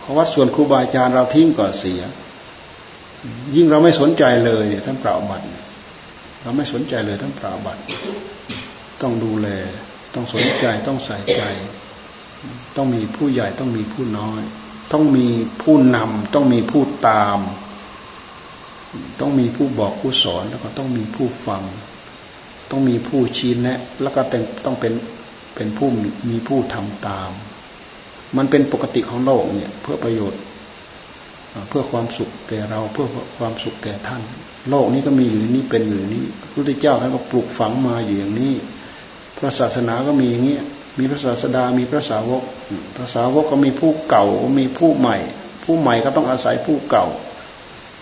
เขอวัดส่วนครูบาอาจารย์เราทิ้งก็เสีย ยิ่งเราไม่สนใจเลยเนี่ยท่านเปล่าบัตรเราไม่สนใจเลยท่านเปล่าบัตรต้องดูแล ต้องสนใจต้องใส่ใจ ต้องมีผู้ใหญ่ต้องมีผู้น้อย ต้องมีผู้นำต้องมีผู้ตาม ต้องมีผู้บอกผู้สอนแล้วก็ต้องมีผู้ฟัง ต้องมีผู้ชี้แนะ แล้วก็ต้องเป็นเป็นผู้มีผู้ทำตาม มันเป็นปกติของโลกเนี่ย เพื่อประโยชน์ เพื่อความสุขแก่เราเพื่อความสุขแก่ท่าน โลกนี้ก็มีอยู่นี้เป็นอยู่นี้พระพุทธเจ้าท่านก็ปลูกฝังมาอยู่อย่างนี้ พระศาสนาก็มีอย่างนี้มีพระศาสดา มีพระสาวก พระสาวกก็มีผู้เก่า มีผู้ใหม่ ผู้ใหม่ก็ต้องอาศัยผู้เก่า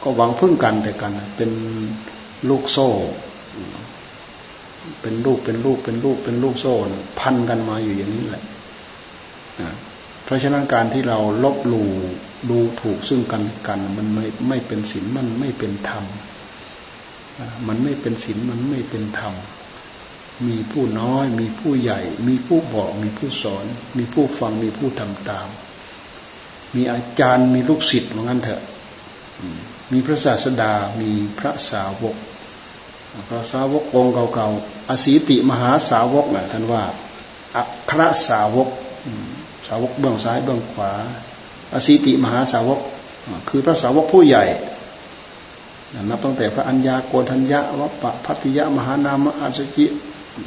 ก็หวังพึ่งกันแต่กัน เป็นลูกโซ่ เป็นลูกเป็นลูกเป็นลูกเป็นลูกโซ่พันกันมาอยู่อย่างนี้แหละเพราะฉะนั้นการที่เราลบหลู่ดูถูกซึ่งกันกัน มันไม่ไม่เป็นศีลมันไม่เป็นธรรมมันไม่เป็นศีลมันไม่เป็นธรรมมีผู้น้อย มีผู้ใหญ่ มีผู้บอก มีผู้สอน มีผู้ฟังมีผู้ทำตาม มีอาจารย์มีลูกศิษย์เหมือนกันเถอะมีพระศาสดา มีพระสาวกพระสาวกองเก่าๆ อสีติมหาสาวกนะท่านว่าอัครสาวก สาวกเบื้องซ้ายเบื้องขวา อสีติมหาสาวก คือพระสาวกผู้ใหญ่นับตั้งแต่พระอัญญาโกฏัญญะวัปปะพัทยมหานามอาสจิ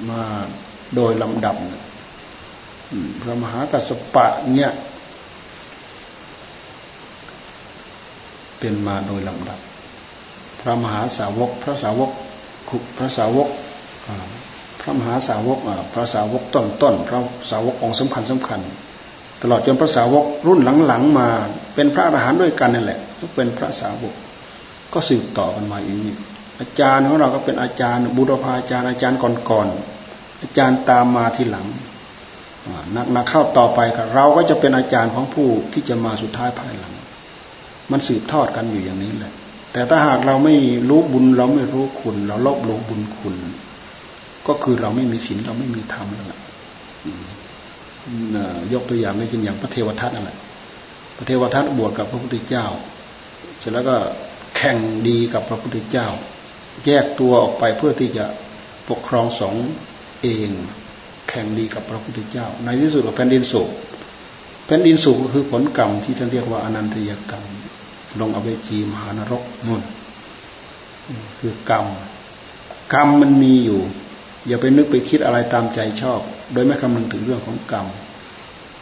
มาโดยลำดับพระมหากัสปะเนี่ยเป็นมาโดยลำดับ พระมหาสาวก พระสาวกพระสาวก พระมหาสาวกพระสาวกต้นต้นพระสาวกองสำคัญสำคัญ ตลอดจนพระสาวกรุ่นหลังๆมา เป็นพระอรหันต์ด้วยกันนั่นแหละก็เป็นพระสาวก ก็สืบต่อกันมาอย่างนี้อาจารย์ของเราก็เป็นอาจารย์ บุรพาอาจารย์อาจารย์ก่อนๆอาจารย์ตามมาทีหลังนักนักเข้าต่อไปเราก็จะเป็นอาจารย์ของผู้ที่จะมาสุดท้ายภายหลัง มันสืบทอดกันอยู่อย่างนี้แหละ แต่ถ้าหากเราไม่รู้บุญเราไม่รู้คุณ เราลบลงบุญคุณ ก็คือเราไม่มีศีลเราไม่มีธรรมนั่นแหละยกตัวอย่างง่ายๆอย่างพระเทวทัตนั่นแหละพระเทวทัตบวชกับพระพุทธเจ้า เสร็จแล้วก็แข่งดีกับพระพุทธเจ้า แยกตัวออกไปเพื่อที่จะปกครองสองเอง แข่งดีกับพระพุทธเจ้า ในที่สุดแผ่นดินสุแผ่นดินสุก็คือผลกรรมที่ท่านเรียกว่าอนันตยกรรม ลงอเวจีมหานรกนู่นคือกรรม กรรมมันมีอยู่ อย่าไปนึกไปคิดอะไรตามใจชอบ โดยไม่คำนึงถึงเรื่องของกรรม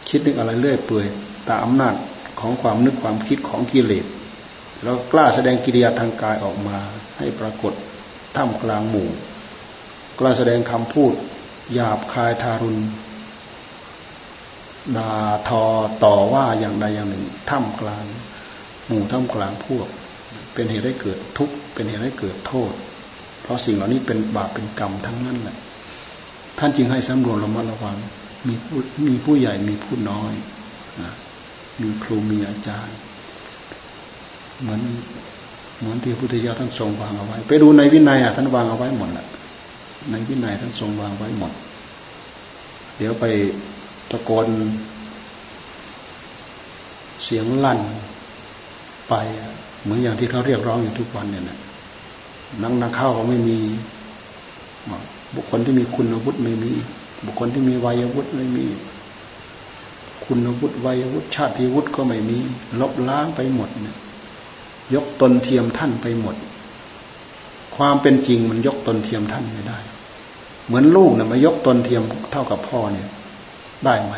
คิดนึกอะไรเรื่อยเปื่อยตามอำนาจของความนึกความคิดของกิเลสเรากล้าแสดงกิริยาทางกายออกมาให้ปรากฏท่ามกลางหมู่ กล้าแสดงคำพูด หยาบคายทารุณด่าทอต่อว่าอย่างใดอย่างหนึ่งท่ามกลาง หมู่ท่ามกลางพวก เป็นเหตุให้เกิดทุกข์เป็นเหตุให้เกิดโทษ เพราะสิ่งเหล่านี้เป็นบาปเป็นกรรมทั้งนั้นแหละท่านจึงให้สำรวจระมัดระวัง มีผู้มีผู้ใหญ่มีผู้น้อยมีครูมีอาจารย์ เหมือนเหมือนที่พุทธเจ้าท่านทรงวางเอาไว้ ไปดูในวินัยอะท่านวางเอาไว้หมดแหละในวินัยท่านทรงวางไว้หมด เดี๋ยวไปตะโกนเสียงลั่นไปเหมือนอย่างที่เขาเรียกร้องอยู่ทุกวันเนี่ยนะ นักนักเข้าก็ไม่มี บุคคลที่มีคุณวุฒิไม่มี บุคคลที่มีวัยวุฒิไม่มี คุณวุฒิวัยวุฒิชาติวุฒิก็ไม่มี ลบล้างไปหมดเนี่ยยกตนเทียมท่านไปหมด ความเป็นจริงมันยกตนเทียมท่านไม่ได้ เหมือนลูกเนี่ยมายกตนเทียมเท่ากับพ่อเนี่ย ได้ไหม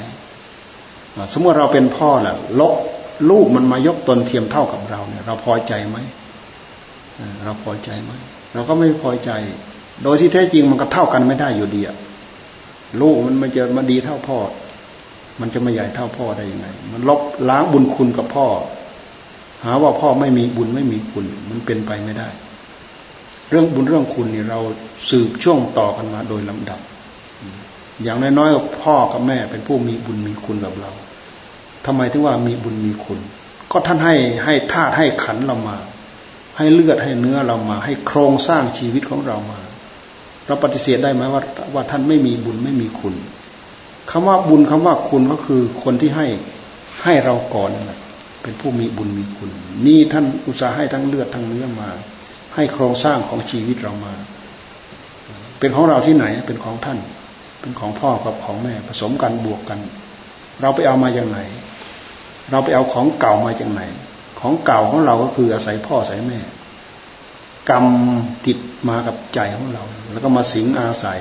สมมติเราเป็นพ่อแหละลบลูกมันมายกตนเทียมเท่ากับเราเนี่ย เราพอใจไหม เราพอใจไหมเราก็ไม่พอใจ โดยที่แท้จริงมันก็เท่ากันไม่ได้อยู่ดีอะลูกมันมันจะมาดีเท่าพ่อ มันจะมาใหญ่เท่าพ่อได้ยังไง มันลบล้างบุญคุณกับพ่อ หาว่าพ่อไม่มีบุญไม่มีคุณ มันเป็นไปไม่ได้ เรื่องบุญเรื่องคุณนี่เราสืบช่วงต่อกันมาโดยลำดับ อย่างน้อยๆพ่อกับแม่เป็นผู้มีบุญมีคุณกับเราทำไมถึงว่ามีบุญมีคุณ ก็ท่านให้ให้ธาตุให้ขันเรามา ให้เลือดให้เนื้อเรามา ให้โครงสร้างชีวิตของเรามา เราปฏิเสธได้ไหมว่าว่าท่านไม่มีบุญไม่มีคุณคำว่าบุญคำว่าคุณก็คือคนที่ให้ให้เราก่อนนะเป็นผู้มีบุญมีคุณ นี่ท่านอุตส่าห์ให้ทั้งเลือดทั้งเนื้อมา ให้โครงสร้างของชีวิตเรามา เป็นของเราที่ไหนเป็นของท่าน เป็นของพ่อกับของแม่ผสมกันบวกกัน เราไปเอามาจากไหน เราไปเอาของเก่ามาจากไหน ของเก่าของเราก็คืออาศัยพ่ออาศัยแม่ กรรมติดมากับใจของเรา แล้วก็มาสิงอาศัย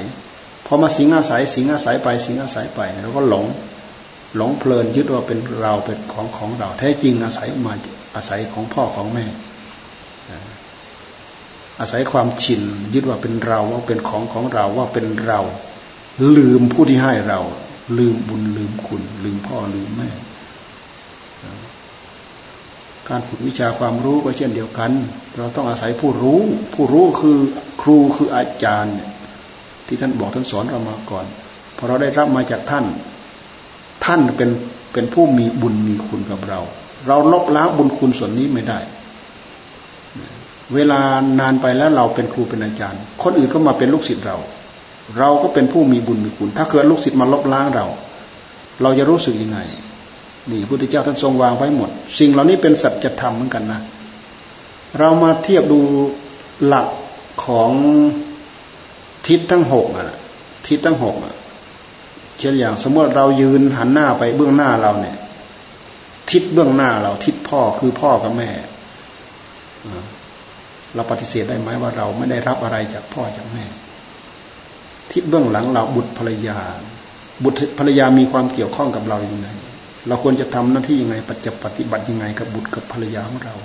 พอมาสิงอาศัยสิงอาศัยไปสิงอาศัยไปเราก็หลงหลงเพลินยึดว่าเป็นเราเป็นของของเรา แท้จริงอาศัยมาอาศัยของพ่อของแม่ อาศัยความชินยึดว่าเป็นเราว่าเป็นของของเราว่าเป็นเรา ลืมผู้ที่ให้เรา ลืมบุญลืมคุณ ลืมพ่อลืมแม่ การฝึกวิชาความรู้ก็เช่นเดียวกัน เราต้องอาศัยผู้รู้ ผู้รู้คือครูคืออาจารย์ ที่ท่านบอกท่านสอนเรามาก่อนพอเราได้รับมาจากท่าน ท่านเป็นเป็นผู้มีบุญมีคุณกับเรา เราลบล้างบุญคุณส่วนนี้ไม่ได้ เวลานานไปแล้วเราเป็นครูเป็นอาจารย์ คนอื่นก็มาเป็นลูกศิษย์เรา เราก็เป็นผู้มีบุญมีคุณ ถ้าเกิดลูกศิษย์มาลบล้างเรา เราจะรู้สึกยังไง นี่พระพุทธเจ้าท่านทรงวางไว้หมด สิ่งเหล่านี้เป็นสัจธรรมเหมือนกันนะเรามาเทียบดูหลักของทิศทั้งหกอะทิศทั้งหกอะเช่นอย่างสมมติเรายืนหันหน้าไปเบื้องหน้าเราเนี่ย ทิศเบื้องหน้าเรา ทิศพ่อคือพ่อกับแม่เราปฏิเสธได้ไหมว่าเราไม่ได้รับอะไรจากพ่อจากแม่ ทิศเบื้องหลังเราบุตรภรรยา บุตรภรรยามีความเกี่ยวข้องกับเราอย่างไร เราควรจะทำหน้าที่ยังไงปฏิปฏิบัติยังไงกับบุตรกับภรรยาของเรา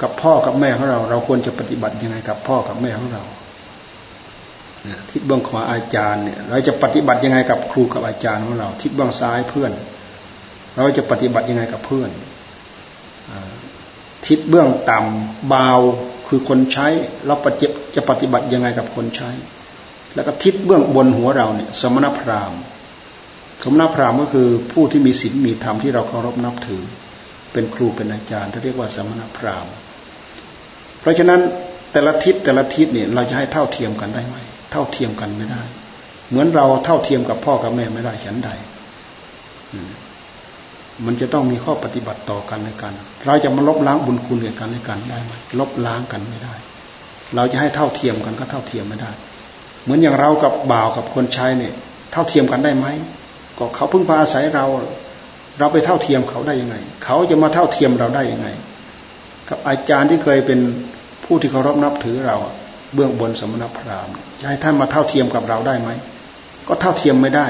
กับพ่อกับแม่ของเรา เราควรจะปฏิบัติยังไงกับพ่อกับแม่ของเราทิศเบื้องขวาอาจารย์เนี่ยเราจะปฏิบัติยังไงกับครูกับอาจารย์ของเรา ทิศเบื้องซ้ายเพื่อน เราจะปฏิบัติยังไงกับเพื่อนทิศเบื้องต่ำเบาคือคนใช้ เราปฏิจะปฏิบัติยังไงกับคนใช้ แล้วก็ทิศเบื้องบนหัวเราเนี่ย สมณพราหมณ์ สมณพราหมณ์ก็คือผู้ที่มีศีลมีธรรมที่เราเคารพนับถือ เป็นครูเป็นอาจารย์ที่เรียกว่าสมณพราหมณ์เพราะฉะนั้นแต่ละทิศแต่ละทิศเนี่ยเราจะให้เท่าเทียมกันได้ไหม เท่าเทียมกันไม่ได้ เหมือนเราเท่าเทียมกับพ่อกับแม่ไม่ได้ฉันใดมันจะต้องมีข้อปฏิบัติต่อกันในกัน เราจะมาลบล้างบุญคุณแก่กันในกันได้ไหมลบล้างกันไม่ได้ เราจะให้เท่าเทียมกันก็เท่าเทียมไม่ได้ เหมือนอย่างเรากับบ่าวกับคนใช้เนี่ย เท่าเทียมกันได้ไหม ก็เขาพึ่งพาอาศัยเรา เราไปเท่าเทียมเขาได้ยังไง เขาจะมาเท่าเทียมเราได้ยังไง กับอาจารย์ที่เคยเป็นผู้ที่เคารพนับถือเรา เบื้องบนสมณพราหมณ์จะให้ท่านมาเท่าเทียมกับเราได้ไหมก็เท่าเทียมไม่ได้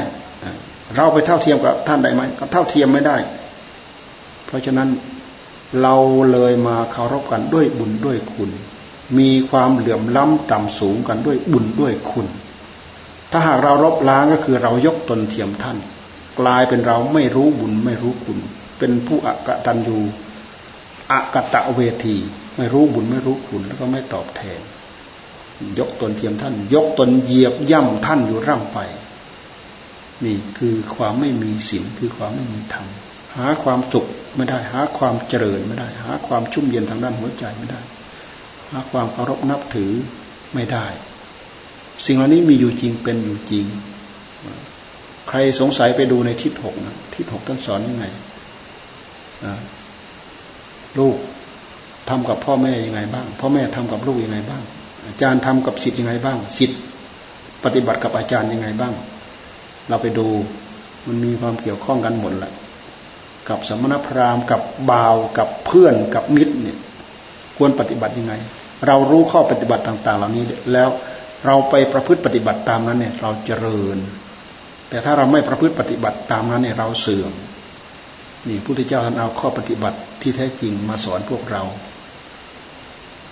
เราไปเท่าเทียมกับท่านได้ไหมก็เท่าเทียมไม่ได้ เพราะฉะนั้นเราเลยมาเคารพกันด้วยบุญด้วยคุณ มีความเหลื่อมล้ำต่ำสูงกันด้วยบุญด้วยคุณ ถ้าหากเรารบล้างก็คือเรายกตนเทียมท่าน กลายเป็นเราไม่รู้บุญไม่รู้คุณ เป็นผู้อักตัญญูอักตะเวที ไม่รู้บุญไม่รู้คุณแล้วก็ไม่ตอบแทน ยกตนเทียมท่าน ยกตนเหยียบย่ำท่านอยู่ร่ำไป นี่คือความไม่มีศีลคือความไม่มีธรรมหาความสุขไม่ได้ หาความเจริญไม่ได้ หาความชุ่มเย็นทางด้านหัวใจไม่ได้ หาความเคารพนับถือไม่ได้ สิ่งเหล่านี้มีอยู่จริงเป็นอยู่จริง ใครสงสัยไปดูในทิศหกนะทิศหกท่านสอนยังไงลูกทำกับพ่อแม่ยังไงบ้าง พ่อแม่ทำกับลูกยังไงบ้าง อาจารย์ทำกับสิทธิ์ยังไงบ้างสิทธิ์ปฏิบัติกับอาจารย์ยังไงบ้าง เราไปดูมันมีความเกี่ยวข้องกันหมดแหละกับสมณพราหมณ์กับบ่าวกับเพื่อนกับมิตรเนี่ย ควรปฏิบัติยังไง เรารู้ข้อปฏิบัติต่าง ๆ เหล่านี้แล้วเราไปประพฤติปฏิบัติตามนั้นเนี่ย เราเจริญ แต่ถ้าเราไม่ประพฤติปฏิบัติตามนั้นเนี่ยเราเสื่อมนี่พุทธเจ้าท่านเอาข้อปฏิบัติที่แท้จริงมาสอนพวกเรา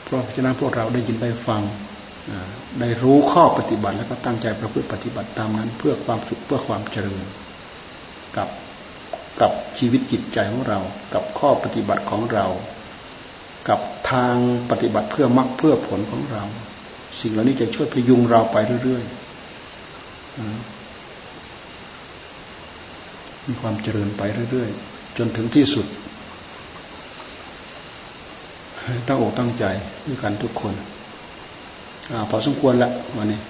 เพราะฉะนั้นพวกเราได้ยินได้ฟังได้รู้ข้อปฏิบัติแล้วก็ตั้งใจประพฤติปฏิบัติตามนั้น เพื่อความสุขเพื่อความเจริญกับกับชีวิตจิตใจของเรา กับข้อปฏิบัติของเรา กับทางปฏิบัติเพื่อมรรคเพื่อผลของเรา สิ่งเหล่านี้จะช่วยพยุงเราไปเรื่อยๆ มีความเจริญไปเรื่อยๆ จนถึงที่สุด ตั้งอกตั้งใจด้วยกันทุกคนอพอสมควรละวันนี้